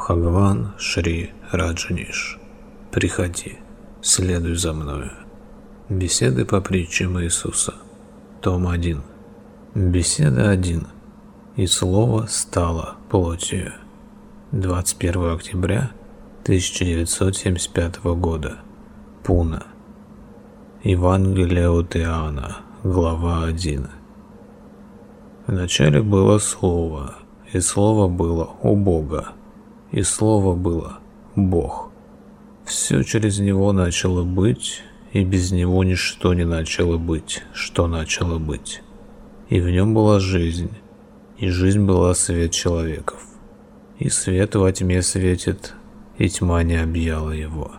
Бхагаван Шри Раджаниш. Приходи, следуй за мною. Беседы по притчам Иисуса. Том 1. Беседа 1. И слово стало плотью. 21 октября 1975 года. Пуна. Евангелие от Иоанна, глава 1. Вначале было Слово, и Слово было у Бога, и Слово было Бог. Все через Него начало быть, и без Него ничто не начало быть, что начало быть. И в Нем была жизнь, и жизнь была свет человеков. И свет во тьме светит, и тьма не объяла его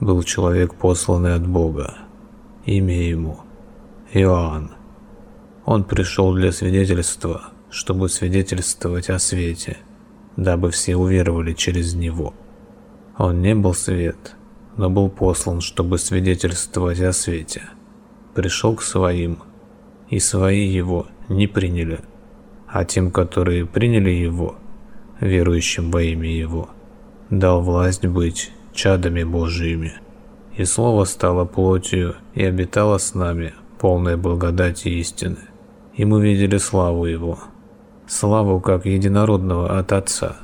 был человек, посланный от Бога. Имя ему – Иоанн. Он пришел для свидетельства, чтобы свидетельствовать о свете, дабы все уверовали через него. Он не был свет, но был послан, чтобы свидетельствовать о свете. Пришел к своим, и свои его не приняли, а тем, которые приняли его, верующим во имя его, дал власть быть чадами Божьими. И Слово стало плотью и обитало с нами, полной благодати истины. И мы видели славу Его, славу как единородного от Отца.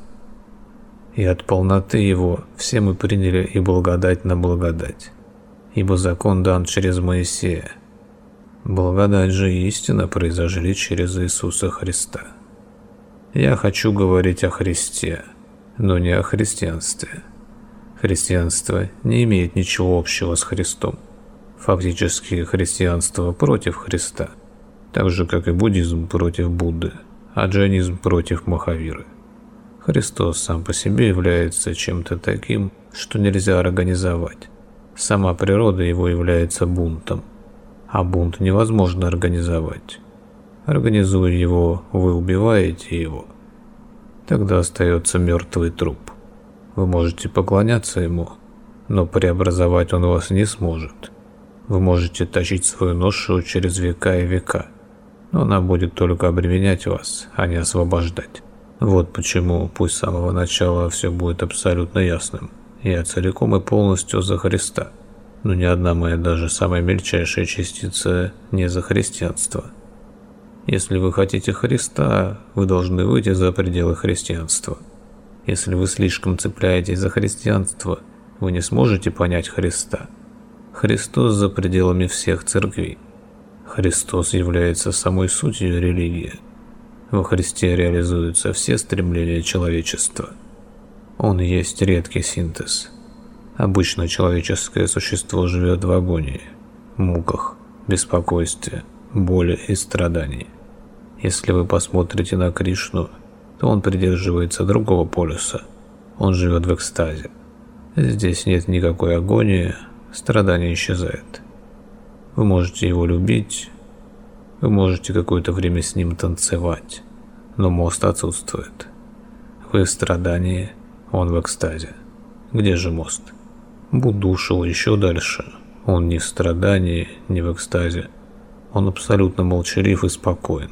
И от полноты Его все мы приняли и благодать на благодать. Ибо закон дан через Моисея. Благодать же и истина произошли через Иисуса Христа. Я хочу говорить о Христе, но не о христианстве. Христианство не имеет ничего общего с Христом. Фактически христианство против Христа, так же как и буддизм против Будды, а джайнизм против Махавиры. Христос сам по себе является чем-то таким, что нельзя организовать. Сама природа его является бунтом, а бунт невозможно организовать. Организуя его, вы убиваете его. Тогда остается мертвый труп. Вы можете поклоняться ему, но преобразовать он вас не сможет. Вы можете тащить свою ношу через века и века, но она будет только обременять вас, а не освобождать. Вот почему пусть с самого начала все будет абсолютно ясным. Я целиком и полностью за Христа, но ни одна моя даже самая мельчайшая частица не за христианство. Если вы хотите Христа, вы должны выйти за пределы христианства. Если вы слишком цепляетесь за христианство, вы не сможете понять Христа. Христос за пределами всех церквей. Христос является самой сутью религии. Во Христе реализуются все стремления человечества. Он есть редкий синтез. Обычно человеческое существо живет в агонии, муках, беспокойстве, боли и страдании. Если вы посмотрите на Кришну – то он придерживается другого полюса. Он живет в экстазе. Здесь нет никакой агонии, страдание исчезает. Вы можете его любить, вы можете какое-то время с ним танцевать, но мост отсутствует. Вы в страдании, он в экстазе. Где же мост? Будда ушел еще дальше. Он не в страдании, не в экстазе. Он абсолютно молчалив и спокоен.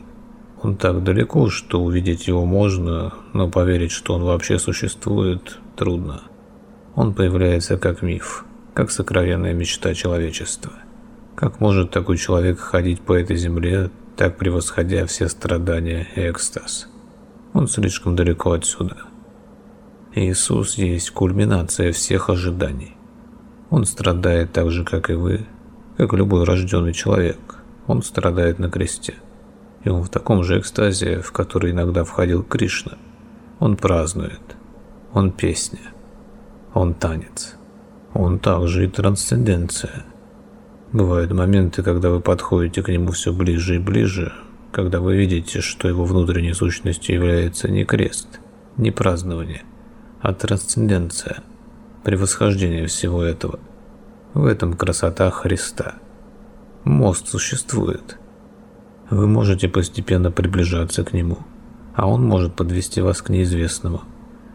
Он так далеко, что увидеть его можно, но поверить, что он вообще существует, трудно. Он появляется как миф, как сокровенная мечта человечества. Как может такой человек ходить по этой земле, так превосходя все страдания и экстаз? Он слишком далеко отсюда. Иисус есть кульминация всех ожиданий. Он страдает так же, как и вы, как любой рожденный человек. Он страдает на кресте и он в таком же экстазе, в который иногда входил Кришна. Он празднует, он песня, он танец, он также и трансценденция. Бывают моменты, когда вы подходите к нему все ближе и ближе, когда вы видите, что его внутренней сущностью является не крест, не празднование, а трансценденция, превосхождение всего этого. В этом красота Христа. Мост существует – вы можете постепенно приближаться к нему, а он может подвести вас к неизвестному.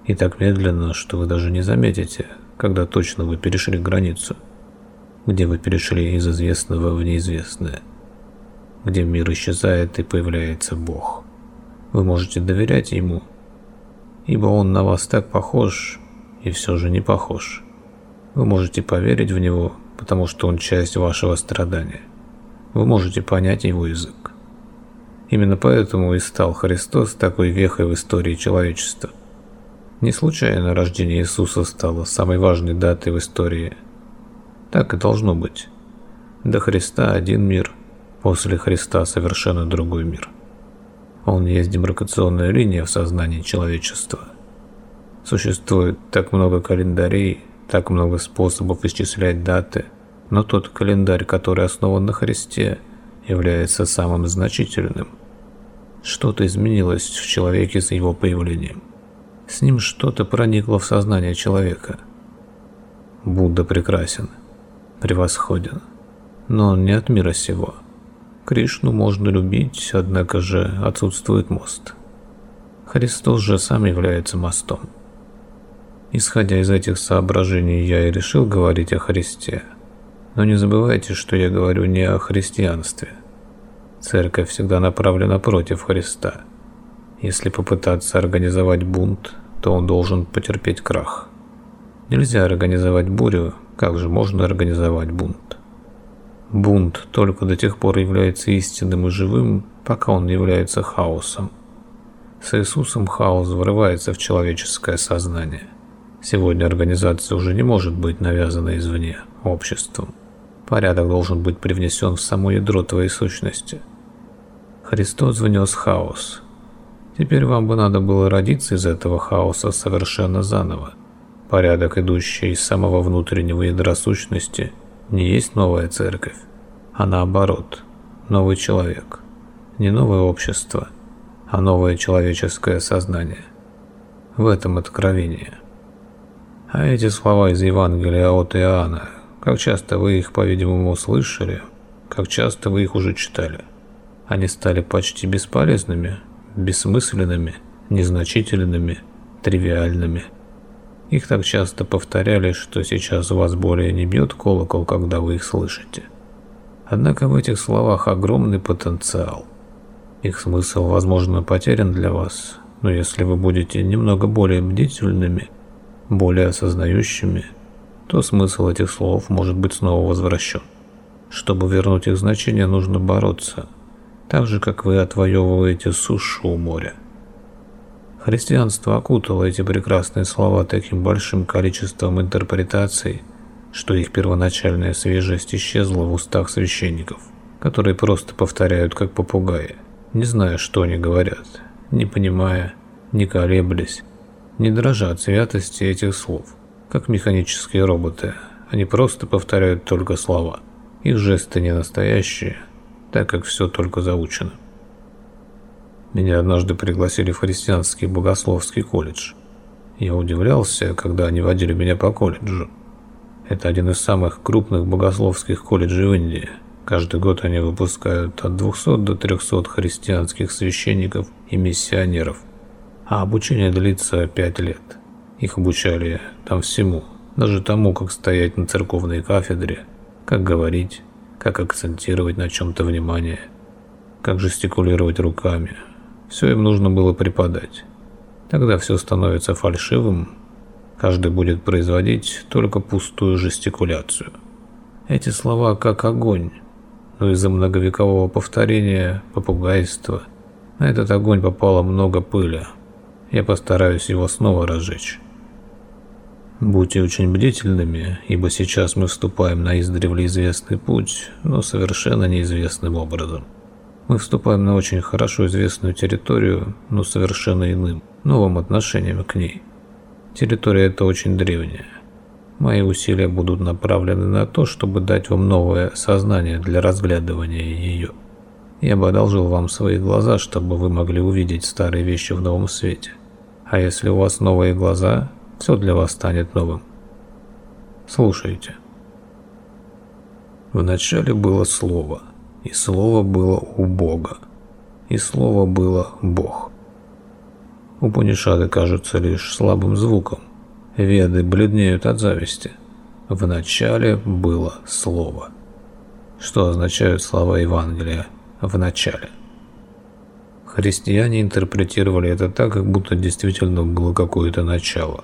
И так медленно, что вы даже не заметите, когда точно вы перешли границу, где вы перешли из известного в неизвестное, где мир исчезает и появляется Бог. Вы можете доверять ему, ибо он на вас так похож и все же не похож. Вы можете поверить в него, потому что он часть вашего страдания. Вы можете понять его язык. Именно поэтому и стал Христос такой вехой в истории человечества. Не случайно рождение Иисуса стало самой важной датой в истории. Так и должно быть. До Христа один мир, после Христа совершенно другой мир. Он есть демаркационная линия в сознании человечества. Существует так много календарей, так много способов исчислять даты, но тот календарь, который основан на Христе, является самым значительным. Что-то изменилось в человеке с его появлением. С ним что-то проникло в сознание человека. Будда прекрасен, превосходен, но он не от мира сего. Кришну можно любить, однако же отсутствует мост. Христос же сам является мостом. Исходя из этих соображений, я и решил говорить о Христе. Но не забывайте, что я говорю не о христианстве. Церковь всегда направлена против Христа. Если попытаться организовать бунт, то он должен потерпеть крах. Нельзя организовать бурю, как же можно организовать бунт? Бунт только до тех пор является истинным и живым, пока он является хаосом. С Иисусом хаос врывается в человеческое сознание. Сегодня организация уже не может быть навязана извне, обществом. Порядок должен быть привнесен в само ядро твоей сущности. Христос внес хаос. Теперь вам бы надо было родиться из этого хаоса совершенно заново. Порядок, идущий из самого внутреннего ядра сущности, не есть новая церковь, а наоборот, новый человек. Не новое общество, а новое человеческое сознание. В этом откровение. А эти слова из Евангелия от Иоанна, как часто вы их, по-видимому, слышали, как часто вы их уже читали. Они стали почти бесполезными, бессмысленными, незначительными, тривиальными. Их так часто повторяли, что сейчас вас более не бьет колокол, когда вы их слышите. Однако в этих словах огромный потенциал. Их смысл, возможно, потерян для вас, но если вы будете немного более бдительными – более осознающими, то смысл этих слов может быть снова возвращен. Чтобы вернуть их значение, нужно бороться, так же, как вы отвоевываете сушу у моря. Христианство окутало эти прекрасные слова таким большим количеством интерпретаций, что их первоначальная свежесть исчезла в устах священников, которые просто повторяют как попугаи, не зная, что они говорят, не понимая, не колеблясь, не дрожа от святости этих слов, как механические роботы. Они просто повторяют только слова. Их жесты не настоящие, так как все только заучено. Меня однажды пригласили в христианский богословский колледж. Я удивлялся, когда они водили меня по колледжу. Это один из самых крупных богословских колледжей в Индии. Каждый год они выпускают от 200 до 300 христианских священников и миссионеров а обучение длится пять лет. Их обучали там всему, даже тому, как стоять на церковной кафедре, как говорить, как акцентировать на чем-то внимание, как жестикулировать руками. Все им нужно было преподать. Тогда все становится фальшивым, каждый будет производить только пустую жестикуляцию. Эти слова как огонь, но из-за многовекового повторения, попугайства, на этот огонь попало много пыли, я постараюсь его снова разжечь. Будьте очень бдительными, ибо сейчас мы вступаем на издревле известный путь, но совершенно неизвестным образом. Мы вступаем на очень хорошо известную территорию, но совершенно иным, новым отношением к ней. Территория эта очень древняя. Мои усилия будут направлены на то, чтобы дать вам новое сознание для разглядывания ее. Я бы одолжил вам свои глаза, чтобы вы могли увидеть старые вещи в новом свете. А если у вас новые глаза, все для вас станет новым. Слушайте. Вначале было Слово, и Слово было у Бога, и Слово было Бог. Упанишады кажутся лишь слабым звуком, веды бледнеют от зависти. Вначале было Слово. Что означают слова Евангелия «в начале»? Христиане интерпретировали это так, как будто действительно было какое-то начало.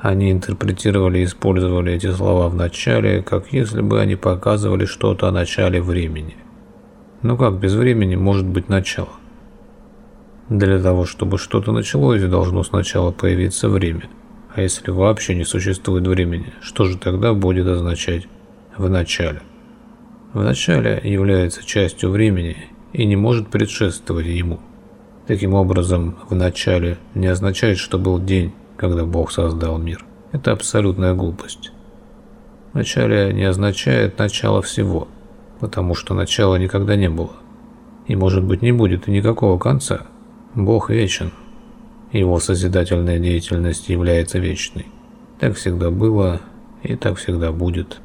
Они интерпретировали и использовали эти слова в начале, как если бы они показывали что-то о начале времени. Но как без времени может быть начало? Для того, чтобы что-то началось, должно сначала появиться время. А если вообще не существует времени, что же тогда будет означать «в начале»? В начале является частью времени и не может предшествовать ему. Таким образом, в начале не означает, что был день, когда Бог создал мир. Это абсолютная глупость. В начале не означает начало всего, потому что начала никогда не было. И может быть не будет и никакого конца. Бог вечен. Его созидательная деятельность является вечной. Так всегда было и так всегда будет.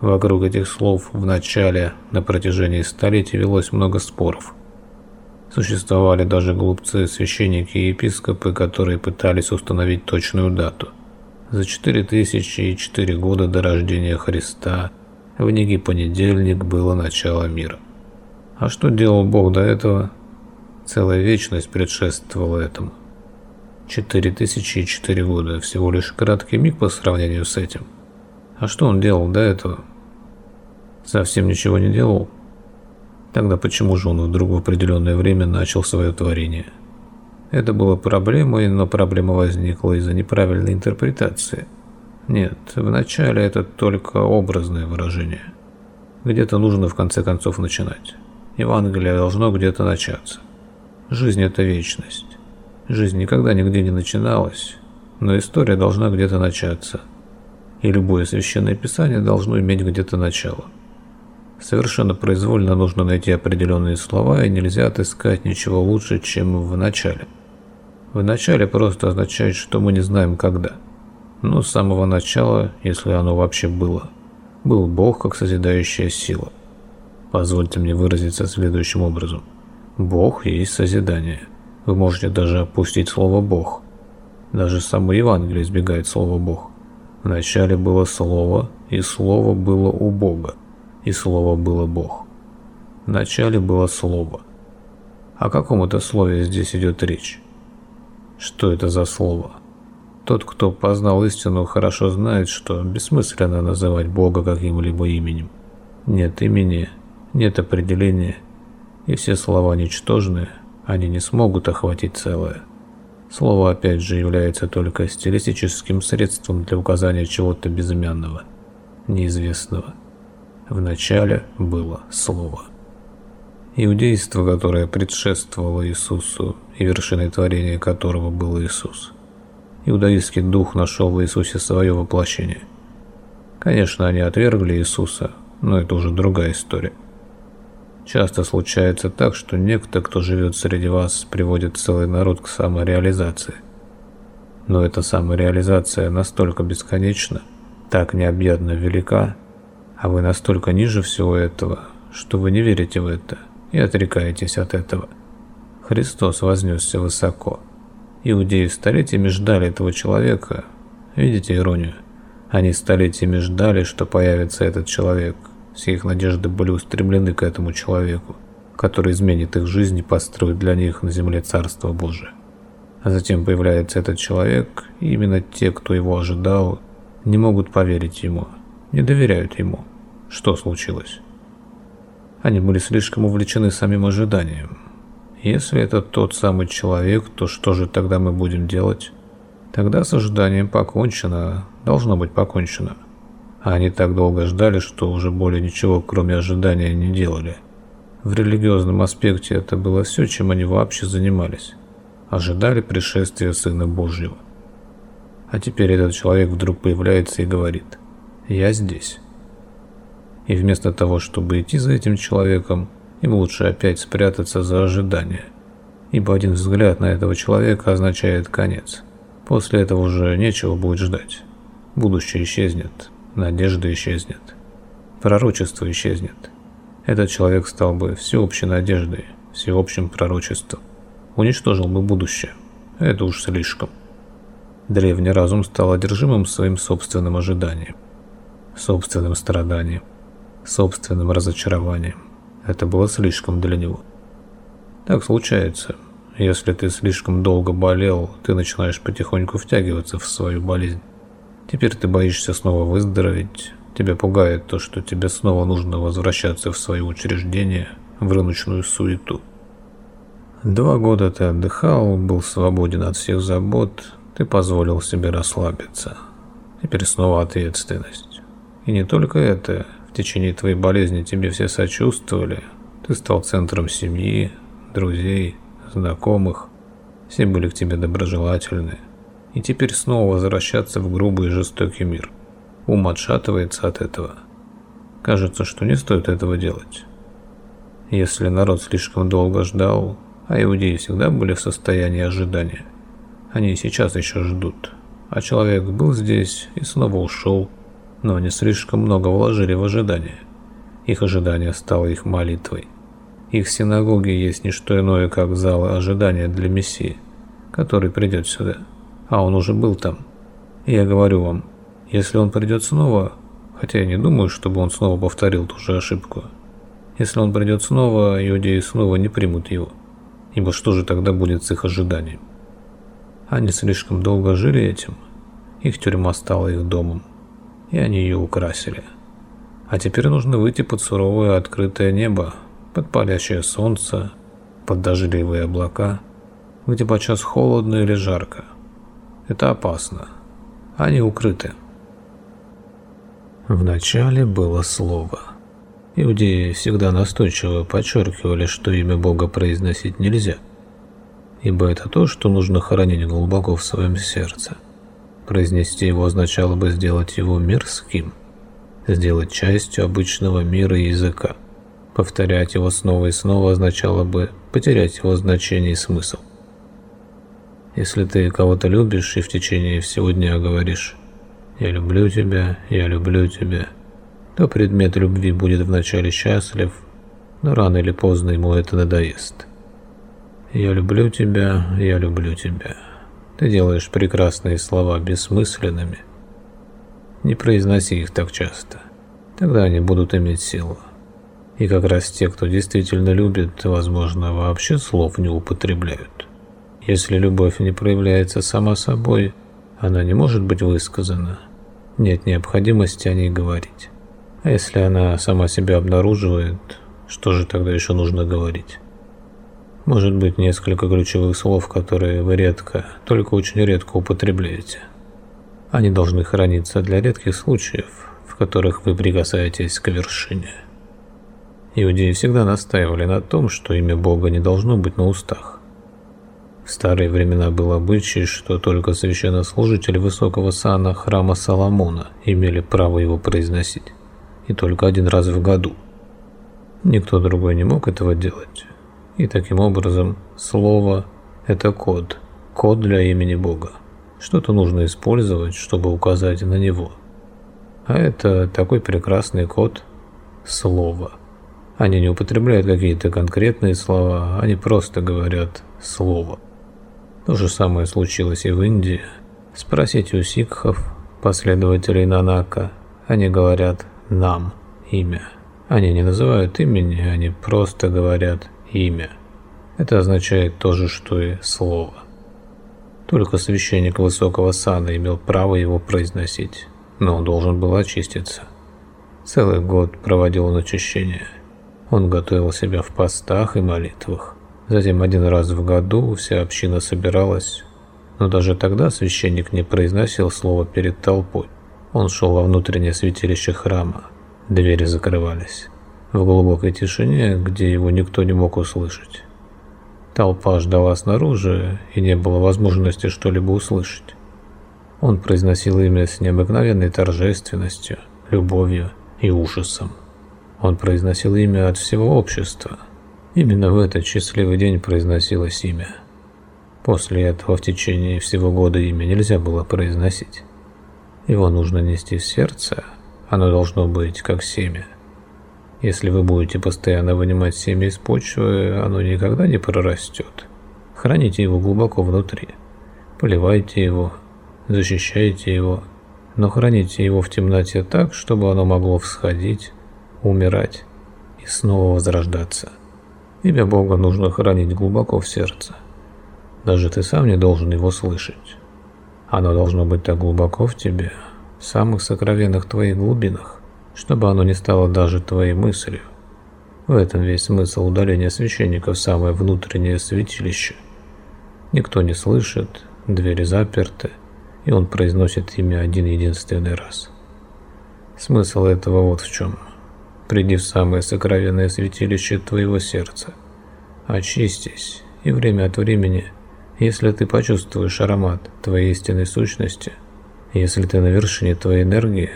Вокруг этих слов в начале на протяжении столетий велось много споров. Существовали даже глупцы, священники и епископы, которые пытались установить точную дату. За 4004 года до рождения Христа в некий понедельник было начало мира. А что делал Бог до этого? Целая вечность предшествовала этому. 4004 года – всего лишь краткий миг по сравнению с этим. А что он делал до этого? Совсем ничего не делал? Тогда почему же он вдруг в определенное время начал свое творение? Это было проблемой, но проблема возникла из-за неправильной интерпретации. Нет, вначале это только образное выражение. Где-то нужно в конце концов начинать. Евангелие должно где-то начаться. Жизнь – это вечность. Жизнь никогда нигде не начиналась, но история должна где-то начаться. И любое священное писание должно иметь где-то начало. Совершенно произвольно нужно найти определенные слова, и нельзя отыскать ничего лучше, чем в начале. В начале просто означает, что мы не знаем когда. Но с самого начала, если оно вообще было, был Бог как созидающая сила. Позвольте мне выразиться следующим образом. Бог есть созидание. Вы можете даже опустить слово Бог. Даже само Евангелие избегает слова Бог. Вначале было Слово, и Слово было у Бога, и Слово было Бог. Вначале было Слово. О каком это слове здесь идет речь? Что это за слово? Тот, кто познал истину, хорошо знает, что бессмысленно называть Бога каким-либо именем. Нет имени, нет определения – и все слова ничтожны, они не смогут охватить целое. Слово опять же является только стилистическим средством для указания чего-то безымянного, неизвестного. В начале было Слово. Иудейство, которое предшествовало Иисусу и вершиной творения которого был Иисус. Иудаистский дух нашел в Иисусе свое воплощение. Конечно, они отвергли Иисуса, но это уже другая история. Часто случается так, что некто, кто живет среди вас, приводит целый народ к самореализации. Но эта самореализация настолько бесконечна, так необъятно велика, а вы настолько ниже всего этого, что вы не верите в это и отрекаетесь от этого. Христос вознесся высоко. Иудеи столетиями ждали этого человека. Видите иронию? Они столетиями ждали, что появится этот человек, все их надежды были устремлены к этому человеку, который изменит их жизнь и построит для них на земле Царство Божие. А затем появляется этот человек, и именно те, кто его ожидал, не могут поверить ему, не доверяют ему. Что случилось? Они были слишком увлечены самим ожиданием. Если это тот самый человек, то что же тогда мы будем делать? Тогда с ожиданием покончено, должно быть покончено. Они так долго ждали, что уже более ничего, кроме ожидания, не делали. В религиозном аспекте это было все, чем они вообще занимались. Ожидали пришествия Сына Божьего. А теперь этот человек вдруг появляется и говорит «Я здесь». И вместо того, чтобы идти за этим человеком, им лучше опять спрятаться за ожидание. Ибо один взгляд на этого человека означает конец. После этого уже нечего будет ждать. Будущее исчезнет, надежда исчезнет. Пророчество исчезнет. Этот человек стал бы всеобщей надеждой, всеобщим пророчеством. Уничтожил бы будущее. Это уж слишком. Древний разум стал одержимым своим собственным ожиданием, собственным страданием, собственным разочарованием. Это было слишком для него. Так случается. Если ты слишком долго болел, ты начинаешь потихоньку втягиваться в свою болезнь. Теперь ты боишься снова выздороветь. Тебя пугает то, что тебе снова нужно возвращаться в свое учреждение, в рыночную суету. Два года ты отдыхал, был свободен от всех забот, ты позволил себе расслабиться. Теперь снова ответственность. И не только это, в течение твоей болезни тебе все сочувствовали, ты стал центром семьи, друзей, знакомых, все были к тебе доброжелательны. И теперь снова возвращаться в грубый и жестокий мир. Ум отшатывается от этого. Кажется, что не стоит этого делать. Если народ слишком долго ждал, а иудеи всегда были в состоянии ожидания, они сейчас еще ждут. А человек был здесь и снова ушел, но они слишком много вложили в ожидание. Их ожидание стало их молитвой. Их синагоги есть не что иное, как залы ожидания для Мессии, который придет сюда. А он уже был там. И я говорю вам, если он придет снова, хотя я не думаю, чтобы он снова повторил ту же ошибку, если он придет снова, иудеи снова не примут его. Ибо что же тогда будет с их ожиданием? Они слишком долго жили этим, их тюрьма стала их домом, и они ее украсили. А теперь нужно выйти под суровое открытое небо, под палящее солнце, под дождливые облака, где подчас холодно или жарко. Это опасно. Они укрыты. Вначале было слово. Иудеи всегда настойчиво подчеркивали, что имя Бога произносить нельзя, ибо это то, что нужно хранить глубоко в своем сердце. Произнести его означало бы сделать его мирским, сделать частью обычного мира языка. Повторять его снова и снова означало бы потерять его значение и смысл. Если ты кого-то любишь и в течение всего дня говоришь «я люблю тебя, я люблю тебя», то предмет любви будет вначале счастлив, но рано или поздно ему это надоест. «Я люблю тебя, я люблю тебя». Ты делаешь прекрасные слова бессмысленными. Не произноси их так часто, тогда они будут иметь силу. И как раз те, кто действительно любит, возможно, вообще слов не употребляют. Если любовь не проявляется сама собой, она не может быть высказана. Нет необходимости о ней говорить. А если она сама себя обнаруживает, что же тогда еще нужно говорить? Может быть несколько ключевых слов, которые вы редко, только очень редко употребляете. Они должны храниться для редких случаев, в которых вы прикасаетесь к вершине. Иудеи всегда настаивали на том, что имя Бога не должно быть на устах. В старые времена был обычай, что только священнослужители высокого сана храма Соломона имели право его произносить, и только один раз в году. Никто другой не мог этого делать. И таким образом, слово – это код, код для имени Бога. Что-то нужно использовать, чтобы указать на него. А это такой прекрасный код – слово – они не употребляют какие-то конкретные слова, они просто говорят слово. То же самое случилось и в Индии. Спросите у сикхов, последователей Нанака, они говорят «нам» имя. Они не называют имени, они просто говорят имя. Это означает то же, что и слово. Только священник высокого сана имел право его произносить, но он должен был очиститься. Целый год проводил он очищение – он готовил себя в постах и молитвах. Затем один раз в году вся община собиралась, но даже тогда священник не произносил слова перед толпой. Он шел во внутреннее святилище храма. Двери закрывались. В глубокой тишине, где его никто не мог услышать. Толпа ждала снаружи, и не было возможности что-либо услышать. Он произносил имя с необыкновенной торжественностью, любовью и ужасом. Он произносил имя от всего общества. Именно в этот счастливый день произносилось имя. После этого в течение всего года имя нельзя было произносить. Его нужно нести в сердце, оно должно быть как семя. Если вы будете постоянно вынимать семя из почвы, оно никогда не прорастет. Храните его глубоко внутри. Поливайте его, защищайте его, но храните его в темноте так, чтобы оно могло всходить, умирать и снова возрождаться. Имя Бога нужно хранить глубоко в сердце. Даже ты сам не должен его слышать. Оно должно быть так глубоко в тебе, в самых сокровенных твоих глубинах, чтобы оно не стало даже твоей мыслью. В этом весь смысл удаления священника в самое внутреннее святилище. Никто не слышит, двери заперты, и он произносит имя один единственный раз. Смысл этого вот в чем. Приди в самое сокровенное святилище твоего сердца. Очистись, и время от времени, если ты почувствуешь аромат твоей истинной сущности, если ты на вершине твоей энергии,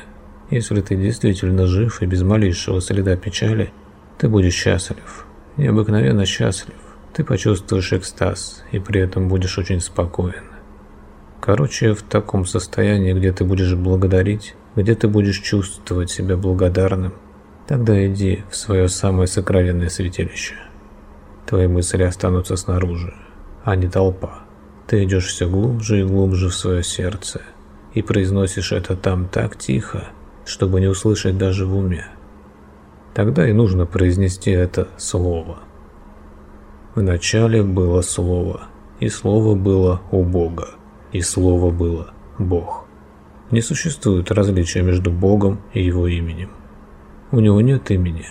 если ты действительно жив и без малейшего следа печали – ты будешь счастлив, необыкновенно счастлив. Ты почувствуешь экстаз и при этом будешь очень спокоен. Короче, в таком состоянии, где ты будешь благодарить, где ты будешь чувствовать себя благодарным, тогда иди в свое самое сокровенное святилище. Твои мысли останутся снаружи, а не толпа. Ты идешь все глубже и глубже в свое сердце и произносишь это там так тихо, чтобы не услышать даже в уме. Тогда и нужно произнести это слово. Вначале было слово, и слово было у Бога, и слово было Бог. Не существует различия между Богом и Его именем. У Него нет имени.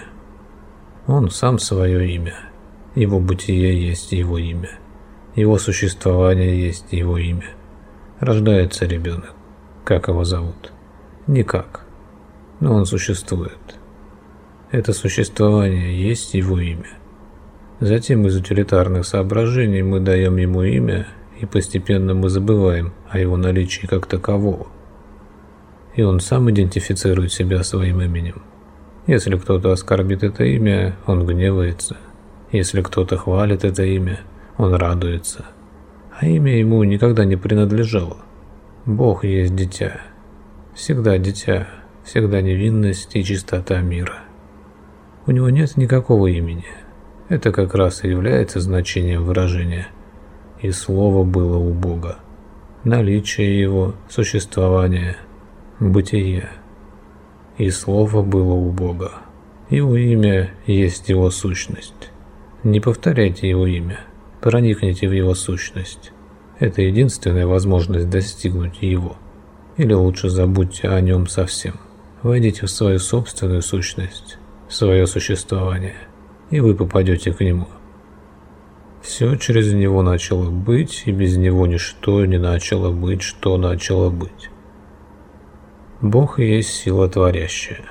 Он сам свое имя. Его бытие есть Его имя. Его существование есть Его имя. Рождается ребенок. Как его зовут? Никак. Но он существует. Это существование есть его имя. Затем из утилитарных соображений мы даем ему имя, и постепенно мы забываем о его наличии как такового. И он сам идентифицирует себя своим именем. Если кто-то оскорбит это имя, он гневается. Если кто-то хвалит это имя, он радуется. А имя ему никогда не принадлежало. Бог есть дитя. Всегда дитя, всегда невинность и чистота мира. У него нет никакого имени. Это как раз и является значением выражения. И слово было у Бога. Наличие его, существование, бытие. И слово было у Бога. Его имя есть его сущность. Не повторяйте его имя, проникните в его сущность. Это единственная возможность достигнуть его. Или лучше забудьте о нем совсем. Войдите в свою собственную сущность свое существование, и вы попадете к нему. Все через него начало быть, и без него ничто не начало быть, что начало быть. Бог есть сила творящая.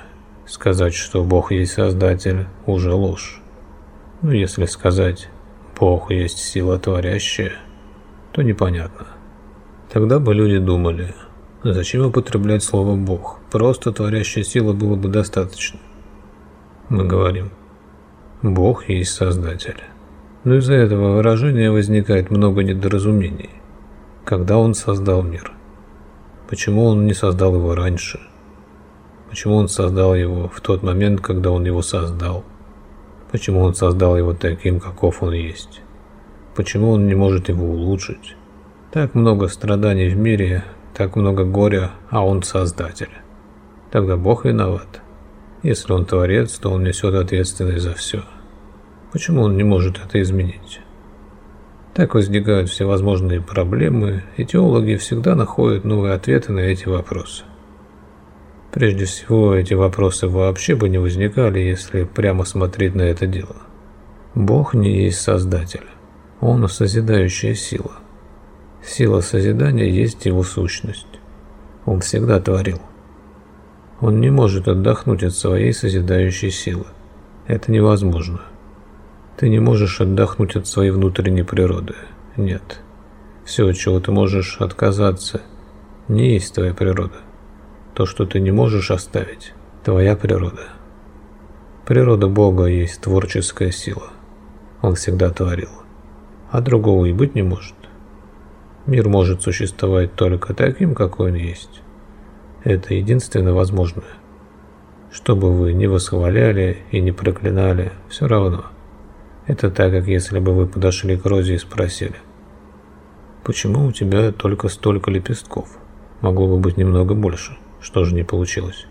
Сказать, что Бог есть Создатель, уже ложь. Но если сказать «Бог есть сила творящая», то непонятно. Тогда бы люди думали, зачем употреблять слово «Бог», просто творящая сила было бы достаточно мы говорим «Бог есть Создатель». Но из-за этого выражения возникает много недоразумений. Когда Он создал мир? Почему Он не создал его раньше? Почему Он создал его в тот момент, когда Он его создал? Почему Он создал его таким, каков Он есть? Почему Он не может его улучшить? Так много страданий в мире, так много горя, а Он Создатель. Тогда Бог виноват. Если он творец, то он несет ответственность за все. Почему он не может это изменить? Так возникают всевозможные проблемы, и теологи всегда находят новые ответы на эти вопросы. Прежде всего, эти вопросы вообще бы не возникали, если прямо смотреть на это дело. Бог не есть Создатель. Он созидающая сила. Сила созидания есть его сущность. Он всегда творил. Он не может отдохнуть от своей созидающей силы. Это невозможно. Ты не можешь отдохнуть от своей внутренней природы. Нет. Все, чего ты можешь отказаться, не есть твоя природа. То, что ты не можешь оставить, твоя природа. Природа Бога есть творческая сила. Он всегда творил. А другого и быть не может. Мир может существовать только таким, какой он есть. Это единственное возможное. Что бы вы ни восхваляли и не проклинали, все равно. Это так, как если бы вы подошли к розе и спросили, «Почему у тебя только столько лепестков? Могло бы быть немного больше. Что же не получилось?»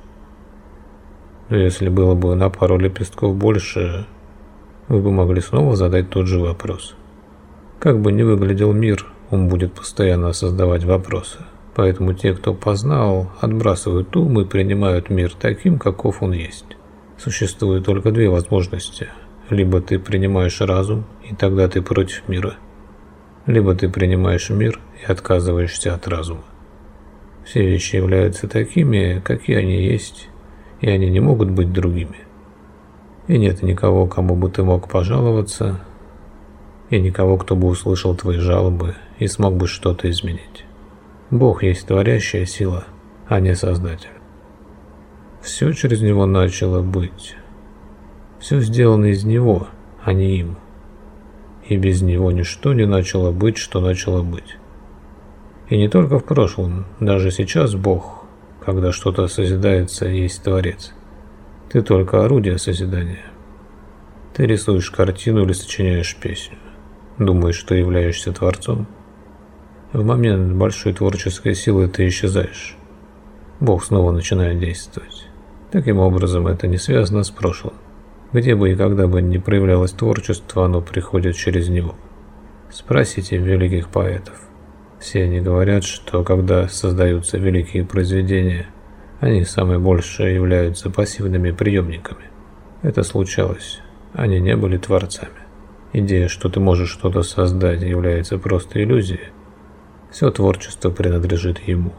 Но если было бы на пару лепестков больше, вы бы могли снова задать тот же вопрос. Как бы ни выглядел мир, он будет постоянно создавать вопросы. Поэтому те, кто познал, отбрасывают ум и принимают мир таким, каков он есть. Существует только две возможности. Либо ты принимаешь разум, и тогда ты против мира. Либо ты принимаешь мир и отказываешься от разума. Все вещи являются такими, какие они есть, и они не могут быть другими. И нет никого, кому бы ты мог пожаловаться, и никого, кто бы услышал твои жалобы и смог бы что-то изменить. Бог есть творящая сила, а не Создатель. Все через Него начало быть. Все сделано из Него, а не им. И без Него ничто не начало быть, что начало быть. И не только в прошлом, даже сейчас Бог, когда что-то созидается, есть Творец. Ты только орудие созидания. Ты рисуешь картину или сочиняешь песню. Думаешь, что являешься Творцом. В момент большой творческой силы ты исчезаешь. Бог снова начинает действовать. Таким образом, это не связано с прошлым. Где бы и когда бы ни проявлялось творчество, оно приходит через него. Спросите великих поэтов. Все они говорят, что когда создаются великие произведения, они самые большие являются пассивными приемниками. Это случалось. Они не были творцами. Идея, что ты можешь что-то создать, является просто иллюзией. Все творчество принадлежит ему.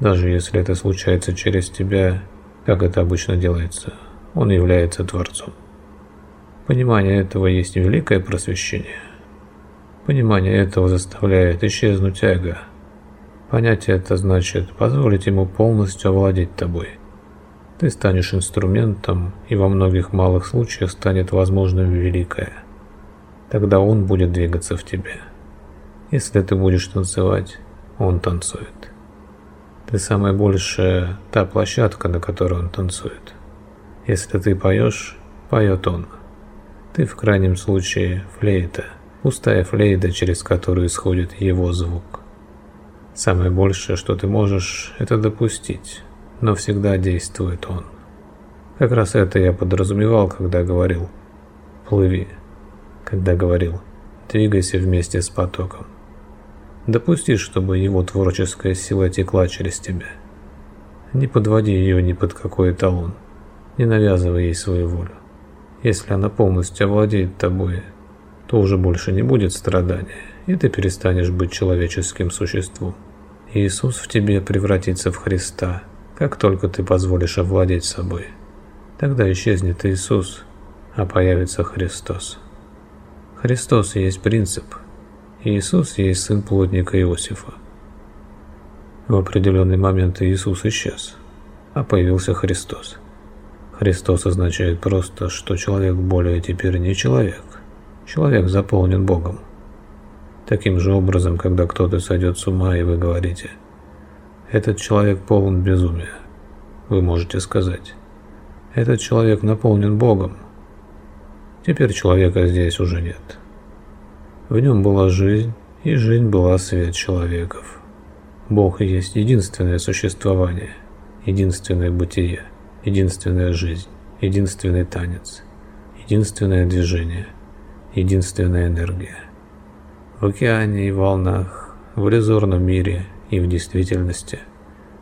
Даже если это случается через тебя, как это обычно делается, он является Творцом. Понимание этого есть великое просвещение. Понимание этого заставляет исчезнуть эго, Понять это значит позволить ему полностью овладеть тобой. Ты станешь инструментом, и во многих малых случаях станет возможным великое. Тогда он будет двигаться в тебе. Если ты будешь танцевать, он танцует. Ты самая большая та площадка, на которой он танцует. Если ты поешь, поет он. Ты в крайнем случае флейта, пустая флейта, через которую исходит его звук. Самое большее, что ты можешь, это допустить, но всегда действует он. Как раз это я подразумевал, когда говорил «плыви», когда говорил «двигайся вместе с потоком». Допусти, чтобы его творческая сила текла через тебя. Не подводи ее ни под какой эталон, не навязывай ей свою волю. Если она полностью овладеет тобой, то уже больше не будет страдания, и ты перестанешь быть человеческим существом. Иисус в тебе превратится в Христа, как только ты позволишь овладеть собой. Тогда исчезнет Иисус, а появится Христос. Христос есть принцип. Иисус есть сын плотника Иосифа. В определенный момент Иисус исчез, а появился Христос. Христос означает просто, что человек более теперь не человек. Человек заполнен Богом. Таким же образом, когда кто-то сойдет с ума, и вы говорите, «Этот человек полон безумия», вы можете сказать, «Этот человек наполнен Богом». Теперь человека здесь уже нет. В нем была жизнь, и жизнь была свет человеков. Бог есть единственное существование, единственное бытие, единственная жизнь, единственный танец, единственное движение, единственная энергия в океане и волнах, в иллюзорном мире и в действительности,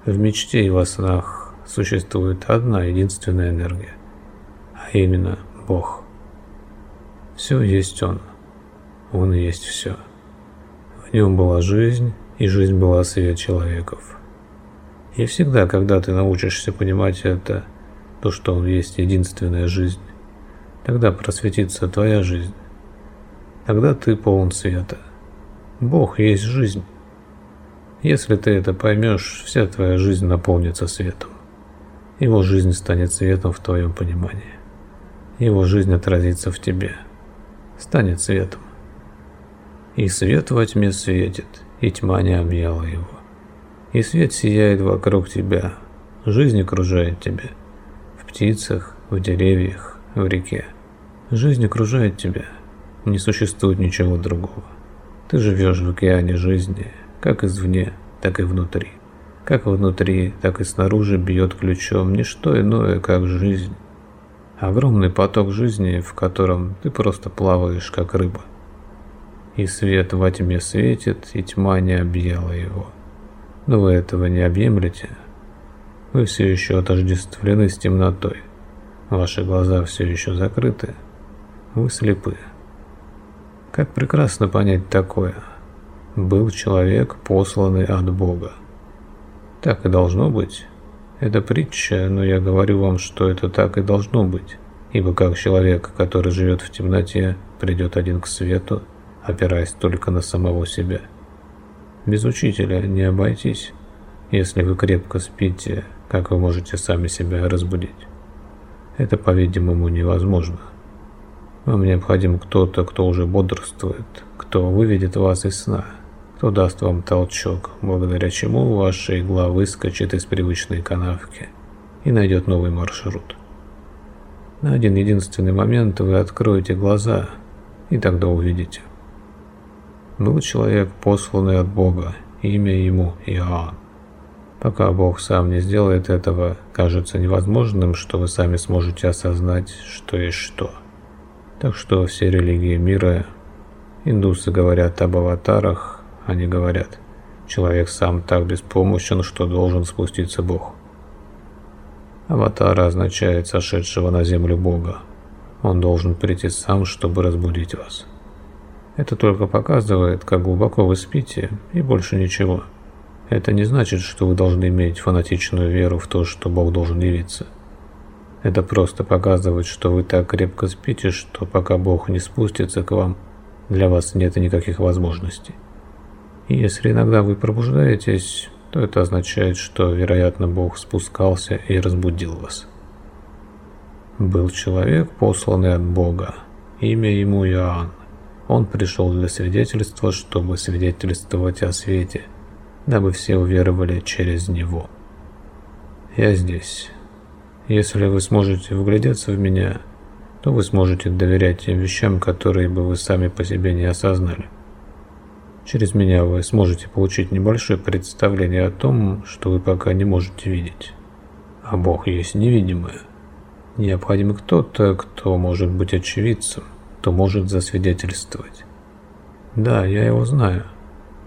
в мечте и во снах существует одна единственная энергия, а именно Бог. Все есть Он, Он есть все. В нем была жизнь, и жизнь была свет человеков. И всегда, когда ты научишься понимать это, то, что Он есть единственная жизнь, тогда просветится твоя жизнь. Тогда ты полон света. Бог есть жизнь. Если ты это поймешь, вся твоя жизнь наполнится светом. Его жизнь станет светом в твоем понимании. Его жизнь отразится в тебе, станет светом. И свет во тьме светит, и тьма не объяла его. И свет сияет вокруг тебя, жизнь окружает тебя, в птицах, в деревьях, в реке. Жизнь окружает тебя, не существует ничего другого. Ты живешь в океане жизни, как извне, так и внутри. Как внутри, так и снаружи бьет ключом не что иное, как жизнь. Огромный поток жизни, в котором ты просто плаваешь, как рыба. И свет во тьме светит, и тьма не объяла его. Но вы этого не объемлете. Вы все еще отождествлены с темнотой. Ваши глаза все еще закрыты. Вы слепы. Как прекрасно понять такое. Был человек, посланный от Бога. Так и должно быть. Это притча, но я говорю вам, что это так и должно быть. Ибо как человек, который живет в темноте, придет один к свету, опираясь только на самого себя. Без учителя не обойтись. Если вы крепко спите, как вы можете сами себя разбудить? Это, по-видимому, невозможно. Вам необходим кто-то, кто уже бодрствует, кто выведет вас из сна, кто даст вам толчок, благодаря чему ваша игла выскочит из привычной канавки и найдет новый маршрут. На один единственный момент вы откроете глаза и тогда увидите. Был человек, посланный от Бога, имя ему Иоанн. Пока Бог сам не сделает этого, кажется невозможным, что вы сами сможете осознать, что есть что. Так что все религии мира, индусы говорят об аватарах, они говорят, человек сам так беспомощен, что должен спуститься Бог. Аватара означает сошедшего на землю Бога. Он должен прийти сам, чтобы разбудить вас. Это только показывает, как глубоко вы спите, и больше ничего. Это не значит, что вы должны иметь фанатичную веру в то, что Бог должен явиться. Это просто показывает, что вы так крепко спите, что пока Бог не спустится к вам, для вас нет никаких возможностей. Если иногда вы пробуждаетесь, то это означает, что, вероятно, Бог спускался и разбудил вас. Был человек, посланный от Бога, имя ему Иоанн. Он пришел для свидетельства, чтобы свидетельствовать о свете, дабы все уверовали через него. Я здесь. Если вы сможете вглядеться в меня, то вы сможете доверять тем вещам, которые бы вы сами по себе не осознали. Через меня вы сможете получить небольшое представление о том, что вы пока не можете видеть. А Бог есть невидимое. Необходим кто-то, кто может быть очевидцем, кто может засвидетельствовать. Да, я его знаю.